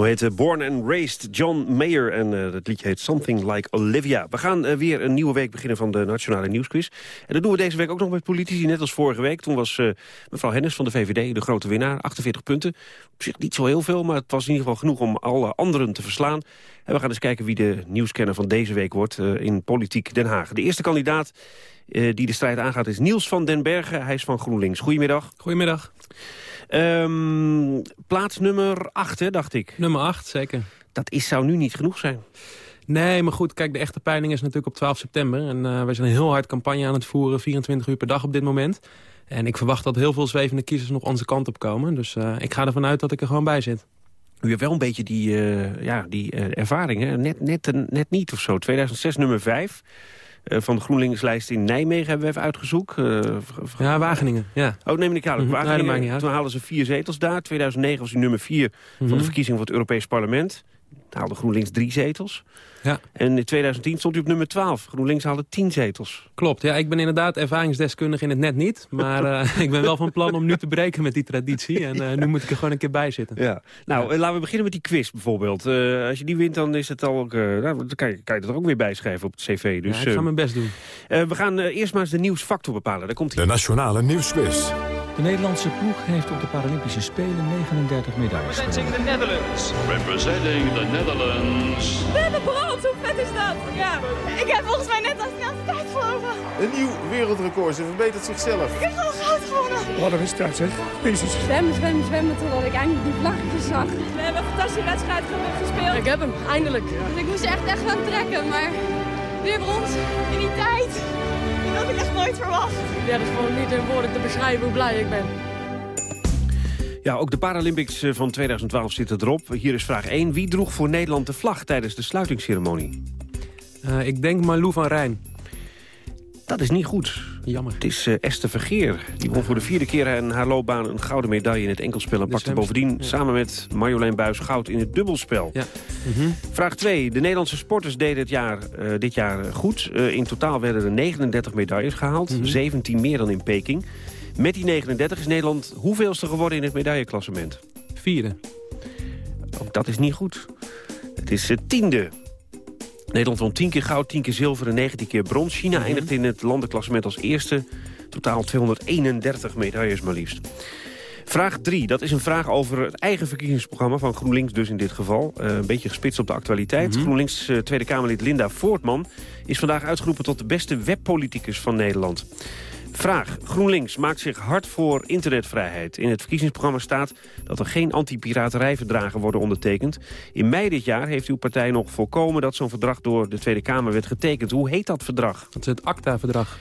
Eh, Born and Raised John Mayer. En eh het liedje heet Something Like Olivia. We gaan eh, weer een nieuwe week beginnen van de Nationale Nieuwsquiz. En dat doen we deze week ook nog met politici, net als vorige week. Toen was eh, mevrouw Hennis van de VVD de grote winnaar. 48 punten. Op zich niet zo heel veel, maar het was in ieder geval genoeg om alle anderen te verslaan. En we gaan eens kijken wie de nieuwskenner van deze week wordt in Politiek Den Haag. De eerste kandidaat die de strijd aangaat is Niels van den Bergen. Hij is van GroenLinks. Goedemiddag. Goedemiddag. Ehm, plaats nummer 8, hè, dacht ik. Nummer 8, zeker. Dat is, zou nu niet genoeg zijn. Nee, maar goed, kijk, de echte peiling is natuurlijk op 12 september. En uh, wij zijn een heel hard campagne aan het voeren, 24 uur per dag op dit moment. En ik verwacht dat heel veel zwevende kiezers nog onze kant op komen. Dus uh, ik ga ervan uit dat ik er gewoon bij zit. U hebt wel een beetje die, uh, ja, die ervaring, hè? Net, net, net niet of zo. 2006 nummer 5. Uh, van de GroenLinks-lijst in Nijmegen hebben we even uitgezocht. Uh, ja, Wageningen. Ja. Oh, neem ik. Mhm. Wageningen, nee, toen haalden ze vier zetels daar. 2009 was hij nummer vier mm -hmm. van de mhm. verkiezing voor het Europees Parlement haalde GroenLinks drie zetels. Ja. En in 2010 stond hij op nummer 12. GroenLinks haalde tien zetels. Klopt, ja, ik ben inderdaad ervaringsdeskundig in het net niet. Maar uh, ik ben wel van plan om nu te breken met die traditie. En uh, nu moet ik er gewoon een keer bij zitten. Ja. Nou, ja. Uh, laten we beginnen met die quiz bijvoorbeeld. als je die wint, dan is het al, nou, dan kan je, kan je er ook weer bij schrijven op het cv. Dus, ja, ik ga mijn best doen. we gaan eerst maar eens de nieuwsfactor bepalen. Daar komt de Nationale Nieuwsquiz. De Nederlandse ploeg heeft op de Paralympische Spelen 39 medailles Representing the Netherlands. Representing the Netherlands. We hebben brand, hoe vet is dat? Ja. Ik heb volgens mij net als snelste tijd gelopen. Een nieuw wereldrecord, ze verbetert zichzelf. Ik heb gewoon goud gewonnen. Wat een wedstrijd zeg. Jezus. Zwemmen, zwemmen, zwemmen totdat ik eindelijk die vlaggetjes zag. We hebben een fantastische wedstrijd gespeeld. Ik heb hem, eindelijk. Dus ik moest echt echt gaan trekken, maar weer brons in die tijd. Ik echt nooit verwacht. Ja, dat is gewoon niet in woorden te beschrijven hoe blij ik ben. Ja, ook de Paralympics eh, van 2012 zitten erop. Hier is vraag 1. Wie droeg voor Nederland de vlag tijdens de sluitingsceremonie? Uh, ik denk Marlou van Rijn. Dat is niet goed. Jammer. Het is uh, Esther Vergeer. Die won voor de vierde keer in haar loopbaan een gouden medaille in het enkelspel. En pakte bovendien samen met Marjolein Buis goud in het dubbelspel. Ja. Mm -hmm. Vraag 2. De Nederlandse sporters deden het jaar, uh, dit jaar goed. Uh, in totaal werden er 39 medailles gehaald. Mm -hmm. 17 meer dan in Peking. Met die 39 is Nederland hoeveelste geworden in het medailleklassement? Vierde. Ook dat is niet goed. Het is het tiende. Nederland won 10 keer goud, 10 keer zilver en 19 keer brons. China mm -hmm. eindigt in het landenklassement als eerste. Totaal 231 medailles maar liefst. Vraag 3, dat is een vraag over het eigen verkiezingsprogramma van GroenLinks dus in dit geval. Uh, een beetje gespitst op de actualiteit. Mm -hmm. GroenLinks uh, Tweede Kamerlid Linda Voortman is vandaag uitgeroepen tot de beste webpoliticus van Nederland. Vraag. GroenLinks maakt zich hard voor internetvrijheid. In het verkiezingsprogramma staat dat er geen anti-piraterijverdragen worden ondertekend. In mei dit jaar heeft uw partij nog voorkomen dat zo'n verdrag door de Tweede Kamer werd getekend. Hoe heet dat verdrag? Dat is het ACTA-verdrag.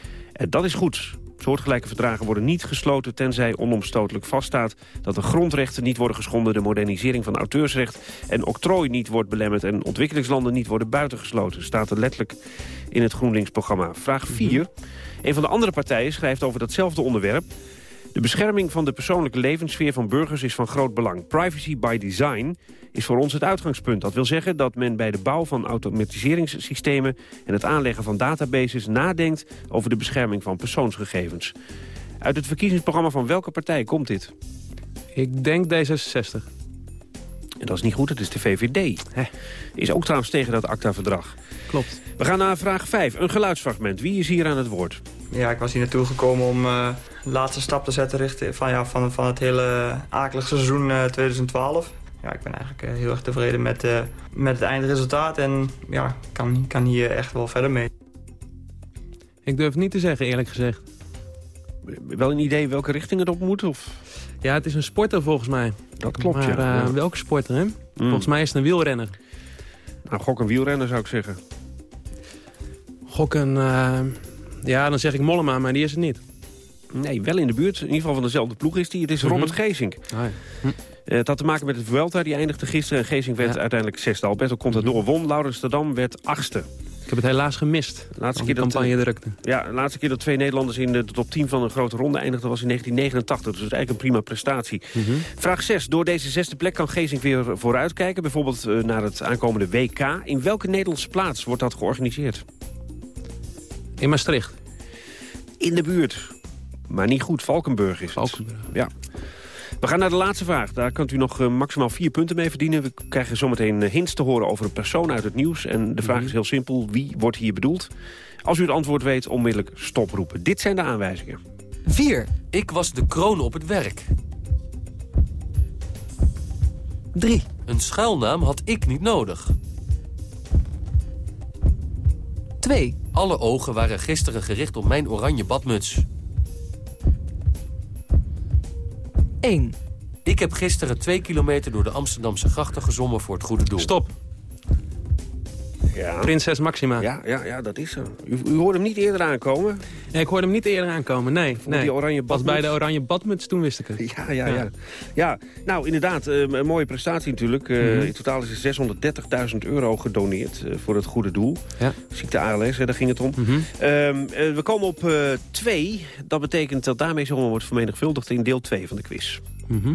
Dat is goed. Soortgelijke verdragen worden niet gesloten tenzij onomstotelijk vaststaat dat de grondrechten niet worden geschonden, de modernisering van auteursrecht en octrooi niet wordt belemmerd en ontwikkelingslanden niet worden buitengesloten. Staat er letterlijk in het GroenLinks-programma. Vraag 4. Een van de andere partijen schrijft over datzelfde onderwerp. De bescherming van de persoonlijke levenssfeer van burgers is van groot belang. Privacy by design is voor ons het uitgangspunt. Dat wil zeggen dat men bij de bouw van automatiseringssystemen... en het aanleggen van databases nadenkt over de bescherming van persoonsgegevens. Uit het verkiezingsprogramma van welke partij komt dit? Ik denk D66. En dat is niet goed, het is de VVD. Is ook trouwens tegen dat ACTA-verdrag. Klopt. We gaan naar vraag 5, een geluidsfragment. Wie is hier aan het woord? Ja, ik was hier naartoe gekomen om uh, de laatste stap te zetten richting, van, ja, van, van het hele akelige seizoen uh, 2012. Ja, ik ben eigenlijk uh, heel erg tevreden met, uh, met het eindresultaat en ja, kan, kan hier echt wel verder mee. Ik durf het niet te zeggen, eerlijk gezegd. Wel een idee welke richting het op moet? Of? Ja, het is een sporter volgens mij. Dat klopt, maar, ja. Uh, welke sporter, hè? Mm. Volgens mij is het een wielrenner. Nou, gok een wielrenner zou ik zeggen. Gok een... Uh, ja, dan zeg ik Mollema, maar die is het niet. Nee, wel in de buurt. In ieder geval van dezelfde ploeg is die. Het is mm -hmm. Robert Geesink. Ah, ja. hm. het had te maken met het Vuelta. Die eindigde gisteren. En Geesink werd ja. uiteindelijk zesde. Alberto Contador won. Laurens werd achtste. Ik heb het helaas gemist. De laatste keer de dat, campagne drukte. Ja, de laatste keer dat twee Nederlanders in de top 10 van een grote ronde eindigden was in 1989. Dus dat is eigenlijk een prima prestatie. Mm -hmm. Vraag 6. Door deze zesde plek kan Geesink weer vooruitkijken. Bijvoorbeeld naar het aankomende WK. In welke Nederlandse plaats wordt dat georganiseerd? In Maastricht. In de buurt. Maar niet goed. Valkenburg is Valkenburg. Het. Ja. We gaan naar de laatste vraag. Daar kunt u nog uh, maximaal vier punten mee verdienen. We krijgen zometeen hints te horen over een persoon uit het nieuws. En de vraag -hmm. is heel simpel. Wie wordt hier bedoeld? Als u het antwoord weet, onmiddellijk stoproepen. Dit zijn de aanwijzingen. 4. Ik was de kroon op het werk. 3. Een schuilnaam had ik niet nodig. 2. Alle ogen waren gisteren gericht op mijn oranje badmuts. 1. Ik heb gisteren twee kilometer door de Amsterdamse grachten gezommen voor het goede doel. Stop. Ja. Prinses Maxima. Ja, ja, ja, dat is zo. U, u hoorde hem niet eerder aankomen? Nee, ik hoorde hem niet eerder aankomen, nee. nee. die oranje Pas bij de oranje badmuts, toen wist ik het. Ja, ja, ja. ja nou, inderdaad, eh, een mooie prestatie natuurlijk. Eh, Mhm. In totaal is er 630.000 euro gedoneerd eh, voor het goede doel. Ja. Ziekte ALS, hè, daar ging het om. Mhm. Ehm, eh, we komen op eh, twee. Dat betekent dat daarmee zomaar wordt vermenigvuldigd in deel 2 van de quiz. Mhm.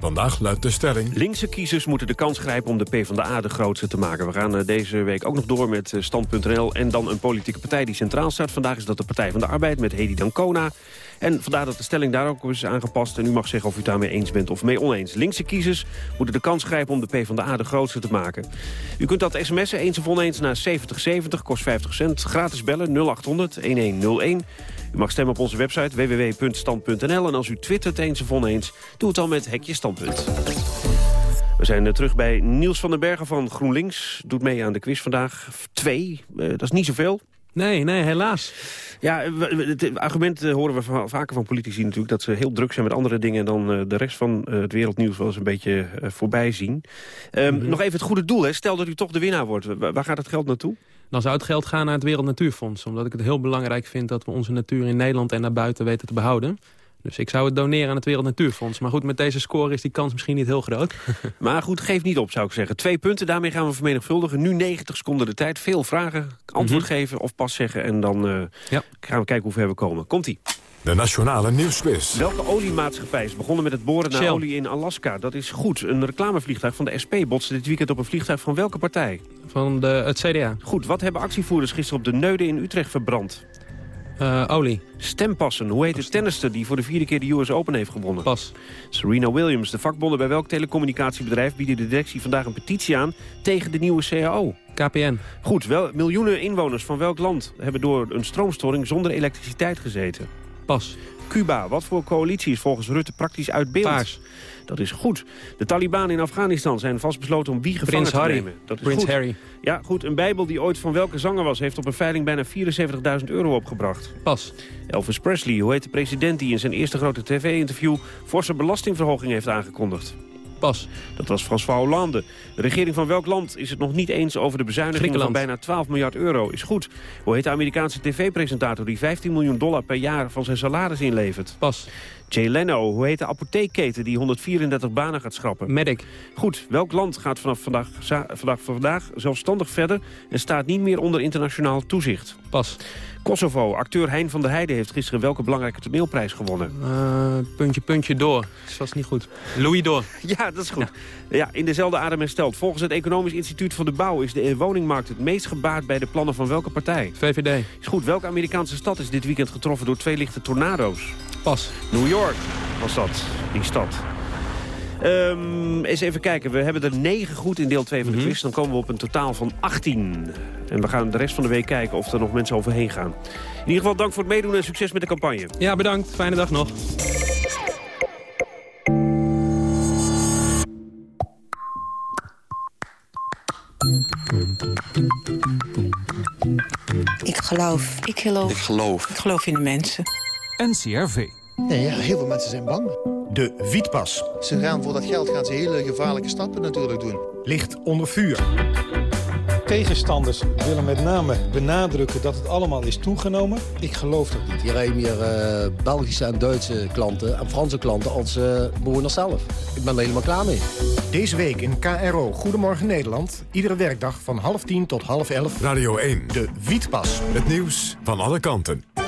Vandaag luidt de stelling... Linkse kiezers moeten de kans grijpen om de PvdA de grootste te maken. We gaan eh, deze week ook nog door met eh, Stand.nl en dan een politieke partij die centraal staat. Vandaag is dat de Partij van de Arbeid met Hedy Dancona. En vandaar dat de stelling daar ook is aangepast. En u mag zeggen of u daarmee eens bent of mee oneens. Linkse kiezers moeten de kans grijpen om de PvdA de grootste te maken. U kunt dat sms'en eens of oneens naar 7070, kost 50 cent. Gratis bellen 0800 1101. U mag stemmen op onze website www.stand.nl. En als u twittert eens of oneens, doe het dan met Hekje Standpunt. We zijn eh, terug bij Niels van den Bergen van GroenLinks. Doet mee aan de quiz vandaag. Twee, eh, dat is niet zoveel. Nee, nee, helaas. Ja, eh, het argument horen we va- vaker van politici natuurlijk... dat ze heel druk zijn met andere dingen... en dan de rest van het wereldnieuws wel eens een beetje voorbij zien. Ehm, Mhm. Nog even het goede doel, hè. stel dat u toch de winnaar wordt. Wa- Waar gaat het geld naartoe? Dan zou het geld gaan naar het Wereld Natuurfonds. Omdat ik het heel belangrijk vind dat we onze natuur in Nederland en daarbuiten weten te behouden. Dus ik zou het doneren aan het Wereld Natuurfonds. Maar goed, met deze score is die kans misschien niet heel groot. Maar goed, geef niet op, zou ik zeggen. Twee punten, daarmee gaan we vermenigvuldigen. Nu 90 seconden de tijd. Veel vragen, antwoord Mhm. geven of pas zeggen. En dan eh, gaan we kijken hoe ver we komen. Komt-ie. De Nationale Nieuwsquiz. Welke oliemaatschappij is begonnen met het boren naar Shell. olie in Alaska? Dat is goed. Een reclamevliegtuig van de SP botste dit weekend op een vliegtuig van welke partij? Van de, het CDA. Goed, wat hebben actievoerders gisteren op de Neude in Utrecht verbrand? Eh, olie. Stempassen. Hoe heet de tennister die voor de vierde keer de US Open heeft gewonnen? Pas. Serena Williams. De vakbonden bij welk telecommunicatiebedrijf bieden de directie vandaag een petitie aan tegen de nieuwe CAO? KPN. Goed, wel, miljoenen inwoners van welk land hebben door een stroomstoring zonder elektriciteit gezeten? Pas. Cuba. Wat voor coalitie is volgens Rutte praktisch uit beeld? Paars. Dat is goed. De Taliban in Afghanistan zijn vastbesloten om wie gevangen Prins te Harry. nemen. Dat is Prins goed. Harry. Ja, goed. Een bijbel die ooit van welke zanger was... heeft op een veiling bijna 74.000 euro opgebracht. Pas. Elvis Presley. Hoe heet de president die in zijn eerste grote tv-interview... forse belastingverhoging heeft aangekondigd? Pas. Dat was François Hollande. De regering van welk land is het nog niet eens over de bezuinigingen van bijna 12 miljard euro? Is goed. Hoe heet de Amerikaanse tv-presentator die 15 miljoen dollar per jaar van zijn salaris inlevert? Pas. Jay Leno. Hoe heet de apotheekketen die 134 banen gaat schrappen? Medic. Goed. Welk land gaat vanaf vandaag, vandaag, vandaag zelfstandig verder en staat niet meer onder internationaal toezicht? Pas. Kosovo. Acteur Hein van der Heijden heeft gisteren welke belangrijke toneelprijs gewonnen? Eh, puntje, puntje door. Dat was niet goed. Louis door. Ja, dat is goed. Ja. in dezelfde adem hersteld. Volgens het Economisch Instituut van de Bouw is de woningmarkt het meest gebaat bij de plannen van welke partij? VVD. Is goed. Welke Amerikaanse stad is dit weekend getroffen door twee lichte tornado's? Pas. New York was dat, die stad. Ehm, eens even kijken. We hebben er 9 goed in deel 2 van de quiz. Dan komen we op een totaal van 18. En we gaan de rest van de week kijken of er nog mensen overheen gaan. In ieder geval dank voor het meedoen en succes met de campagne. Ja, bedankt. Fijne dag nog. Ik geloof. Ik geloof. Ik geloof. Ik geloof in de mensen. NCRV. Nee, ja, heel veel mensen zijn bang. De Wietpas. Ze gaan voor dat geld gaan ze hele gevaarlijke stappen natuurlijk doen. Ligt onder vuur. Tegenstanders willen met name benadrukken dat het allemaal is toegenomen. Ik geloof dat niet. Hier rijden meer eh, Belgische en Duitse klanten en Franse klanten als eh, bewoners zelf. Ik ben er helemaal klaar mee. Deze week in KRO Goedemorgen Nederland. Iedere werkdag van half tien tot half elf. Radio 1. De Wietpas. Het nieuws van alle kanten.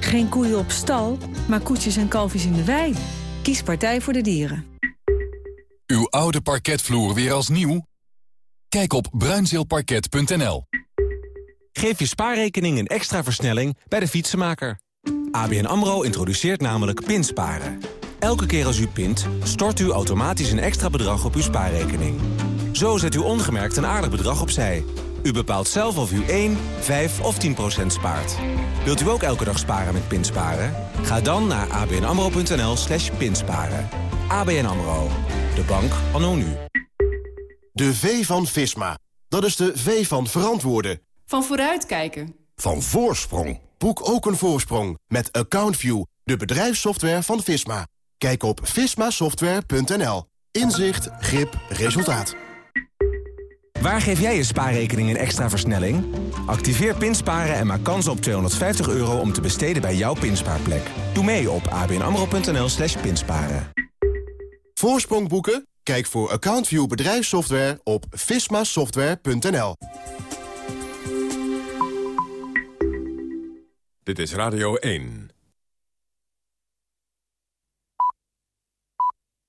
Geen koeien op stal, maar koetjes en kalfjes in de wei. Kies Partij voor de Dieren. Uw oude parketvloer weer als nieuw? Kijk op bruinzeelparket.nl. Geef je spaarrekening een extra versnelling bij de fietsenmaker. ABN AMRO introduceert namelijk pinsparen. Elke keer als u pint, stort u automatisch een extra bedrag op uw spaarrekening. Zo zet u ongemerkt een aardig bedrag opzij. U bepaalt zelf of u 1, 5 of 10 procent spaart. Wilt u ook elke dag sparen met pinsparen? Ga dan naar abnamro.nl slash pinsparen. ABN AMRO. De bank anno nu. De V van Visma. Dat is de V van verantwoorden. Van vooruitkijken. Van voorsprong. Boek ook een voorsprong met AccountView, de bedrijfssoftware van Visma. Kijk op vismasoftware.nl. Inzicht, grip, resultaat. Waar geef jij je spaarrekening een extra versnelling? Activeer Pinsparen en maak kans op 250 euro om te besteden bij jouw pinspaarplek. Doe mee op abnamro.nl slash pinsparen. Voorsprong boeken? Kijk voor AccountView bedrijfssoftware op vismasoftware.nl. Dit is Radio 1.